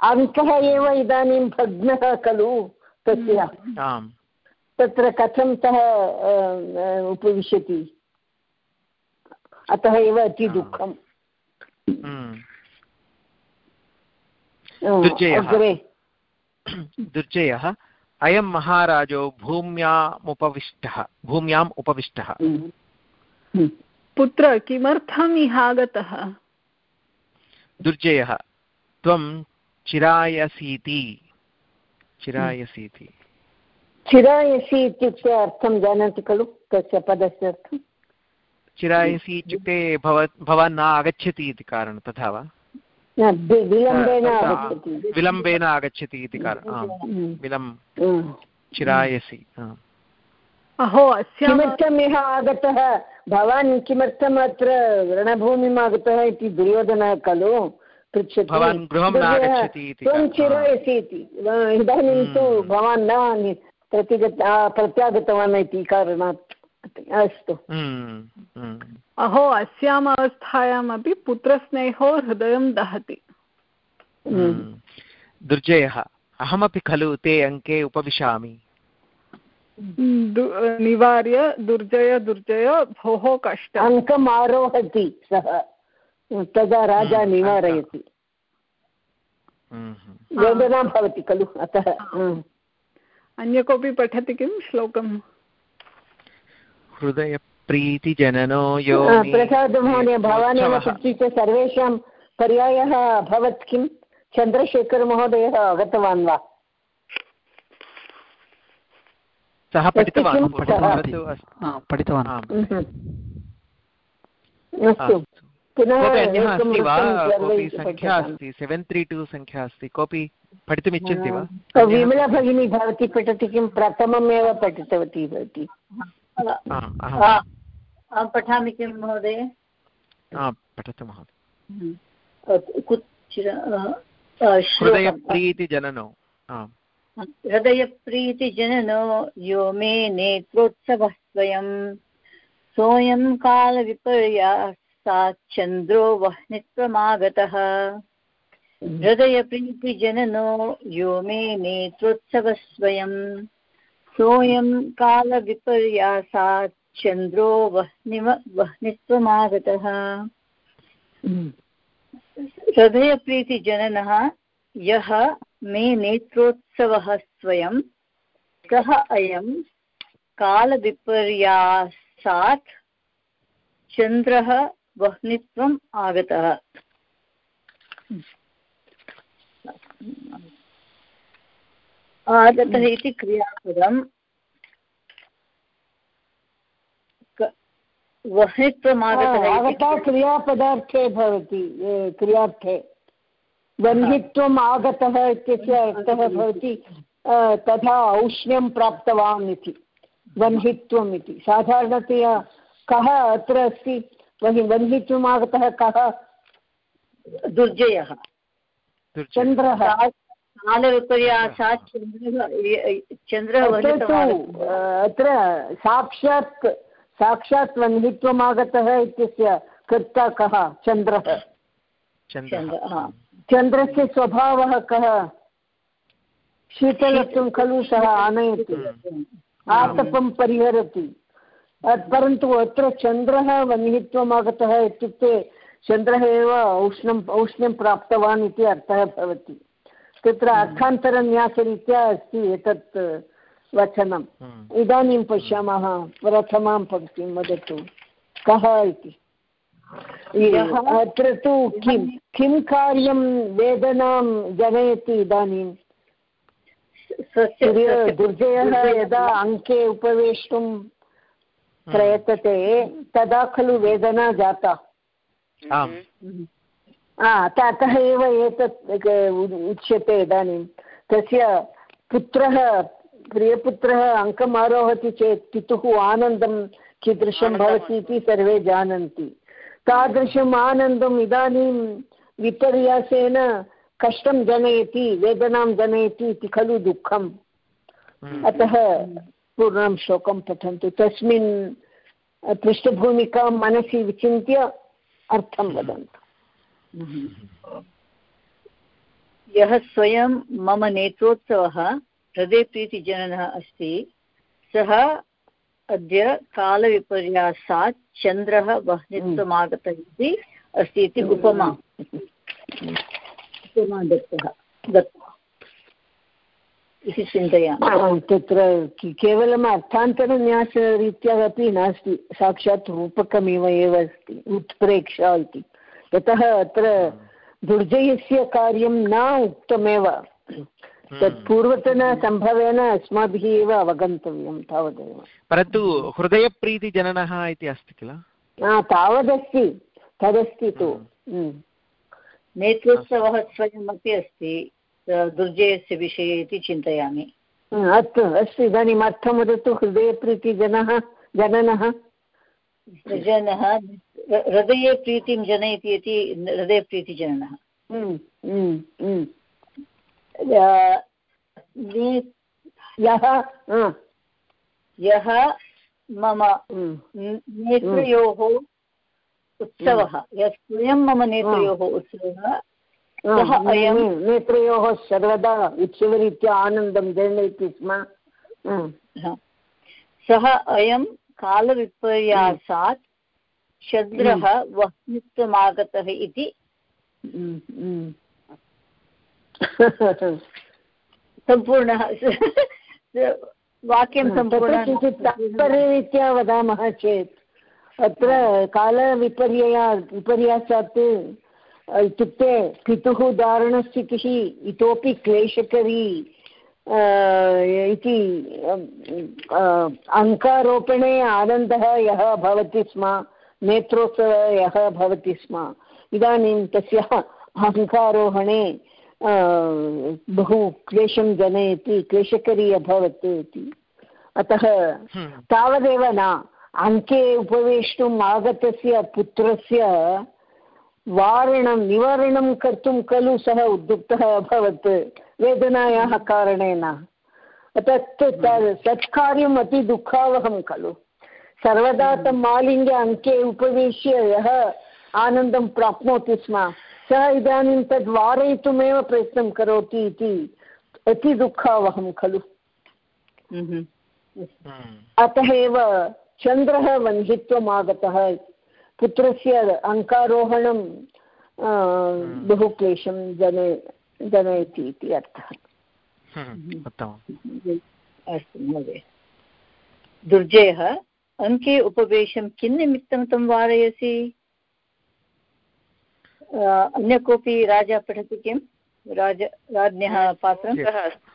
अङ्कः एव इदानीं भग्नः खलु तस्य। तत्र कथं सः उपविशति? अतः एव अति दुःखम्। दुर्जयः। अयं महाराजो भूम्यामुपविष्टः। भूम्याम् उपविष्टः। पुत्र किमर्थम् इहागतः? दुर्जयः। त्वं चिरायसीति। चिरायसीति। चिरायसि इत्युक्ते अर्थं जानाति खलु तस्य पदस्य अर्थं? चिरायसि इत्युक्ते भव भवान् न आगच्छति इति कारणं तथा वा? विलम्बेन आगच्छति। इति कारणं विलम्ब चिरायसि अहो किमर्थम् इह आगतः? भवान् किमर्थम् अत्र रणभूमिम् आगतः इति दुर्योधनः खलु? पृच्छति। भवान् गृहं न त्वं चिरायसि इति। इदानीं तु भवान् न प्रतिगत प्रत्यागतवान् इति कारणात् अस्तु हम्म, हम्म। अहो अस्याम् अवस्थायामपि पुत्रस्नेहो हृदयं दहति। हम्म। दुर्जयः अहमपि खलु ते अङ्के उपविशामि। निवार्य दुर्जय दुर्जय भोः कष्ट। अङ्कम् आरोहति सः। तदा राजा निवारयति। वेदना भवति खलु अतः अन्य कोऽपि पठति किं श्लोकम्? हृदयप्रीतिजननो यो प्रसादमहोदय भवानेव पृच्छति चेत् सर्वेषां पर्यायः अभवत् किं? चन्द्रशेखरमहोदयः आगतवान् वा? सः पठितवान् पठितवान्। अस्तु। पुनः अस्ति वा? कोऽपि सङ्ख्या अस्ति? सेवेन् त्री टु सङ्ख्या अस्ति। कोऽपि पठितुमिच्छन्ति वा? विमला भगिनी भवती पठति किं? प्रथममेव पठितवती भवती। पठामि किं महोदय? पठतु महोदय। हृदयप्रीतिजननो हृदयप्रीतिजननो यो मे नेत्रोत्सवः स्वयं। सोऽयं कालविपर्यासात् चन्द्रो वह्नित्वमागतः हृदयप्रीतिजननो यो मे नेत्रोत्सवस्वयं सोऽयं कालविपर्यासात् चन्द्रो वह्निव वह्नित्वमागतः हृदयप्रीतिजननः यः मे नेत्रोत्सवः स्वयं, सः अयं कालविपर्यासात् चन्द्रः वह्नित्वम् आगतः। आगतः इति क्रियापदम् आगता क्रियापदार्थे भवति क्रियार्थे। वह्नित्वम् आगतः इत्यस्य अर्थः भवति तथा औष्ण्यं प्राप्तवान् इति वह्नित्वम् इति। साधारणतया कः अत्र अस्ति? वहि वह्नित्वम् आगतः कः? दुर्जयः। चन्द्रः। कालविपर्यासात् चन्द्रः अत्र साक्षात् साक्षात् वह्नित्वम् आगतः इत्यस्य कर्ता कः? चन्द्रः। चन्द्रस्य स्वभावः कः? शीतलत्वं खलु सः आनयति। आतपं परिहरति। परन्तु अत्र चन्द्रः वह्नित्वम् आगतः इत्युक्ते चन्द्रः एव औष्णम् औष्ण्यं प्राप्तवान् इति अर्थः भवति। तत्र अर्थान्तरन्यासरीत्या अस्ति एतत् वचनम्। इदानीं पश्यामः प्रथमां पङ्क्तिं वदतु कः इति? अत्र तु किं किं कार्यं वेदनां जनयति इदानीं? दुर्जयः यदा अङ्के उपवेष्टुं प्रयतते तदा खलु वेदना जाता। अतः एव एतत् उच्यते इदानीं तस्य पुत्रः प्रियपुत्रः अङ्कम् आरोहति चेत् पितुः आनन्दं कीदृशं भवति इति सर्वे जानन्ति तादृशम् आनन्दम् इदानीं विपर्यासेन कष्टं जनयति वेदनां जनयति इति खलु दुःखम् हम्म। अतः पूर्णं श्लोकं पठन्तु तस्मिन् पृष्ठभूमिकां मनसि विचिन्त्य अर्थं। वदन्तु यः स्वयं मम नेत्रोत्सवः हृदयप्रीतिजननः अस्ति सः अद्य कालविपर्यासात् चन्द्रः वह्नित्वमागतः इति अस्ति इति उपमा उपमा। दत्तः दत्तः। इति चिन्तयामि। तत्र केवलम् अर्थान्तरन्यासरीत्या अपि नास्ति साक्षात् रूपकमिव एव अस्ति उत्प्रेक्षा इति। यतः अत्र दुर्जयस्य कार्यं न उक्तमेव। तत् पूर्वतनसम्भवेन अस्माभिः एव अवगन्तव्यं तावदेव। परन्तु हृदयप्रीतिजननः इति अस्ति किल? तावदस्ति तदस्ति तु। नेत्रोत्सवः स्वयमपि अस्ति दुर्जयस्य विषये इति चिन्तयामि। अस्तु अस्तु इदानीम् अर्थं वदतु हृदयप्रीतिजनः जननः। जनः हृदये प्रीतिं जनयति इति हृदयप्रीतिजननः यः यः मम नेत्रयोः उत्सवः। यः स्वयं मम नेत्रयोः उत्सवः नेत्रयोः सर्वदा उत्सवरीत्या आनन्दं जनयति स्म। सः अयं कालविपर्यासात् चन्द्रः वह्नित्वमागतः इति। सम्पूर्णः वाक्यं तात्पर्यरीत्या वदामः चेत्। अत्र कालविपर्यया विपर्यासात् इत्युक्ते पितुः दारुणस्थितिः इतोपि क्लेशकरी इति अङ्कारोपणे आनन्दः यः भवति स्म। नेत्रोत्सवः भवति स्म। इदानीं तस्य अङ्कारोहणे बहु क्लेशं जनयति क्लेशकरी अभवत् इति। अतः हम्म। तावदेव न। अङ्के उपवेष्टुम् आगतस्य पुत्रस्य वारणं निवारणं कर्तुं खलु सः उद्युक्तः अभवत्। वेदनायाः कारणेन। तत् तत् कार्यम् अति दुःखावहं खलु। सर्वदा तं मालिङ्गे अङ्के उपविश्य यः आनन्दं प्राप्नोति स्म। सः इदानीं तद् वारयितुमेव प्रयत्नं करोति इति अति दुःखावहं खलु। अतः एव चन्द्रः वन्धित्वम् आगतः पुत्रस्य अङ्कारोहणं बहु क्लेशं जने जनयति इति अर्थः। अस्तु महोदय। दुर्जयः। अङ्के उपवेशं किं निमित्तं तं वारयसि? अन्य कोऽपि राजा पठति किं? राज राज्ञः पात्रं?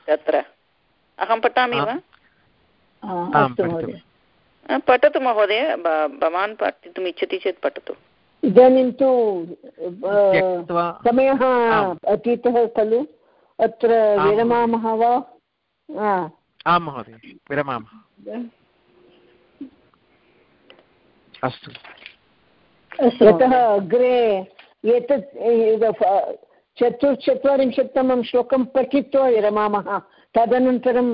तत्र। अहं पठामि वा? अस्तु महोदय। पठतु महोदय। भवान् पठितुम् इच्छति चेत् पठतु। इदानीं तु समयः अतीतः खलु। अत्र विरमामः वा? आं महोदय। विरमामः। अस्तु। यतः अग्रे एतत् चतुश्चत्वारिंशत्तमं श्लोकं पठित्वा विरमामः। तदनन्तरं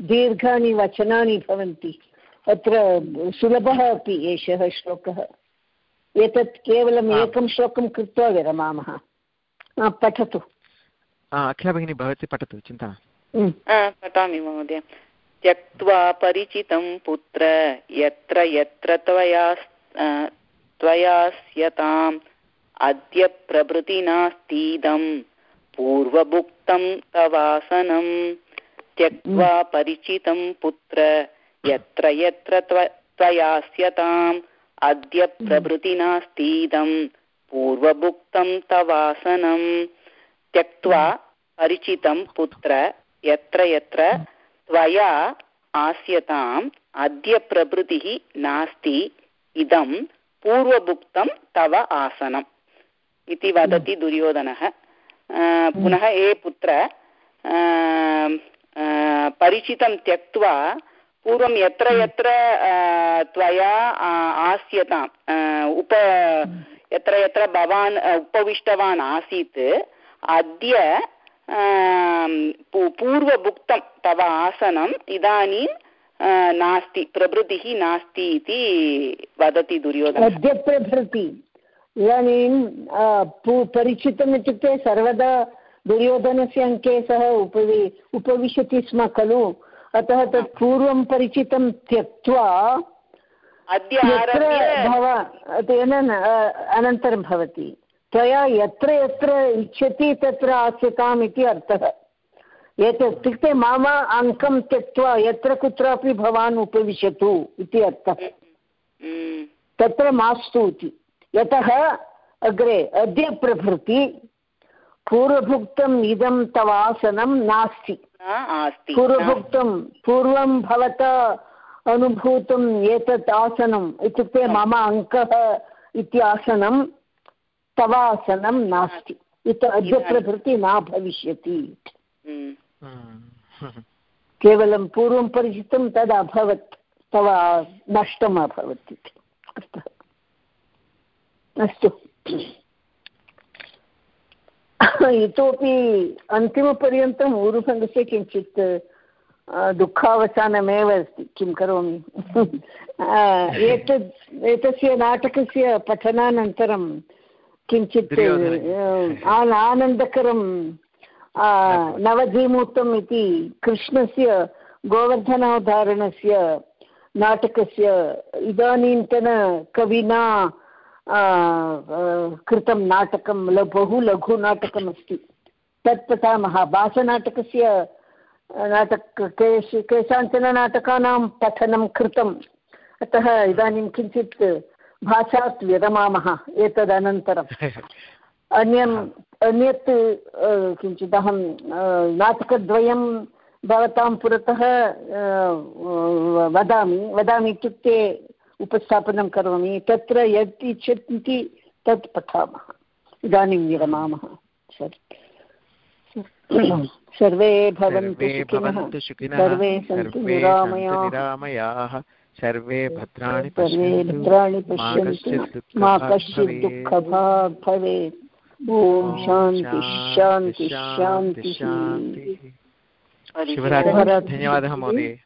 दीर्घानि वचनानि भवन्ति। अत्र सुलभः अपि एषः श्लोकः। एतत् केवलम् एकं श्लोकं कृत्वा विरमामः। पठतु। अखिला भगिनी भवती पठतु चिन्ता पठामि महोदय। त्यक्त्वा परिचितं पुत्र यत्र यत्र त्वया त्वयास्यताम् अद्य प्रभृति नास्तीदं पूर्वभुक्तं तवासनं त्यक्त्वा परिचितं पुत्र यत्र यत्र त्वयास्यताम् अद्य प्रभृति नास्तीदं पूर्वभुक्तं तवासनं त्यक्त्वा परिचितं पुत्र यत्र यत्र त्वया आस्यताम् अद्य प्रभृतिः नास्ति इदं पूर्वभुक्तं तव आसनम् इति वदति दुर्योधनः। पुनः ए पुत्र परिचितं त्यक्त्वा पूर्वं यत्र यत्र त्वया आस्यताम् उप यत्र यत्र भवान् उपविष्टवान् आसीत् अद्य पूर्वभुक्तं तव आसनम् इदानीं नास्ति प्रभृतिः नास्ति इति वदति दुर्योधनः अद्य प्रभृति इदानीं परिचितम् इत्युक्ते सर्वदा दुर्योधनस्य अङ्के सः उपवि उपविशति स्म खलु अतः तत् पूर्वं परिचितं त्यक्त्वा भवान् तेन अनन्तरं भवति त्वया यत्र यत्र इच्छति तत्र आस्यताम् इति अर्थः। एतत् इत्युक्ते मम अङ्कं त्यक्त्वा यत्र कुत्रापि भवान् उपविशतु इति अर्थः। तत्र मास्तु इति। यतः अग्रे अद्य प्रभृति पूर्वभुक्तम् इदं तव आसनं नास्ति। पूर्वभुक्तं पूर्वं भवता अनुभूतम् एतत् आसनम्। इत्युक्ते मम अङ्कः इति आसनं तवासनं नास्ति। इत अद्य प्रभृति न भविष्यति। हम्म। केवलं पूर्वं परिचितं तद् अभवत् तव नष्टम् अभवत् इति। अस्तु। अस्तु। इतोपि अन्तिमपर्यन्तम् ऊरुभङ्गस्य किञ्चित् दुःखावसानमेव अस्ति। किं करोमि? एतद् एतस्य नाटकस्य पठनानन्तरं किञ्चित् आनन्दकरं नवजीमूतम् इति कृष्णस्य गोवर्धनोदाहरणस्य नाटकस्य इदानीन्तन कविना कृतं नाटकं बहु लघु नाटकमस्ति। तत् पठामः भाषनाटकस्य नाटक केष केषाञ्चन नाटकानां पठनं कृतम्। अतः इदानीं किञ्चित् भाषात् विरमामः एतदनन्तरम् अन्यम् अन्यत् किञ्चित् अहं नाटकद्वयं भवतां पुरतः वदामि वदामि इत्युक्ते उपस्थापनं करोमि तत्र यत् इच्छन्ति तत् पठामः. इदानीं विरमामः. सर्वे भवन्तु सर्वे सन्तु निरामयाः। सर्वे भद्राणि भद्राणि पश्यन्तु। मा कश्चित् दुःखभाग् भवेत्। ॐ शान्ति शान्ति शान्ति शिवरात्रि। धन्यवादः महोदय।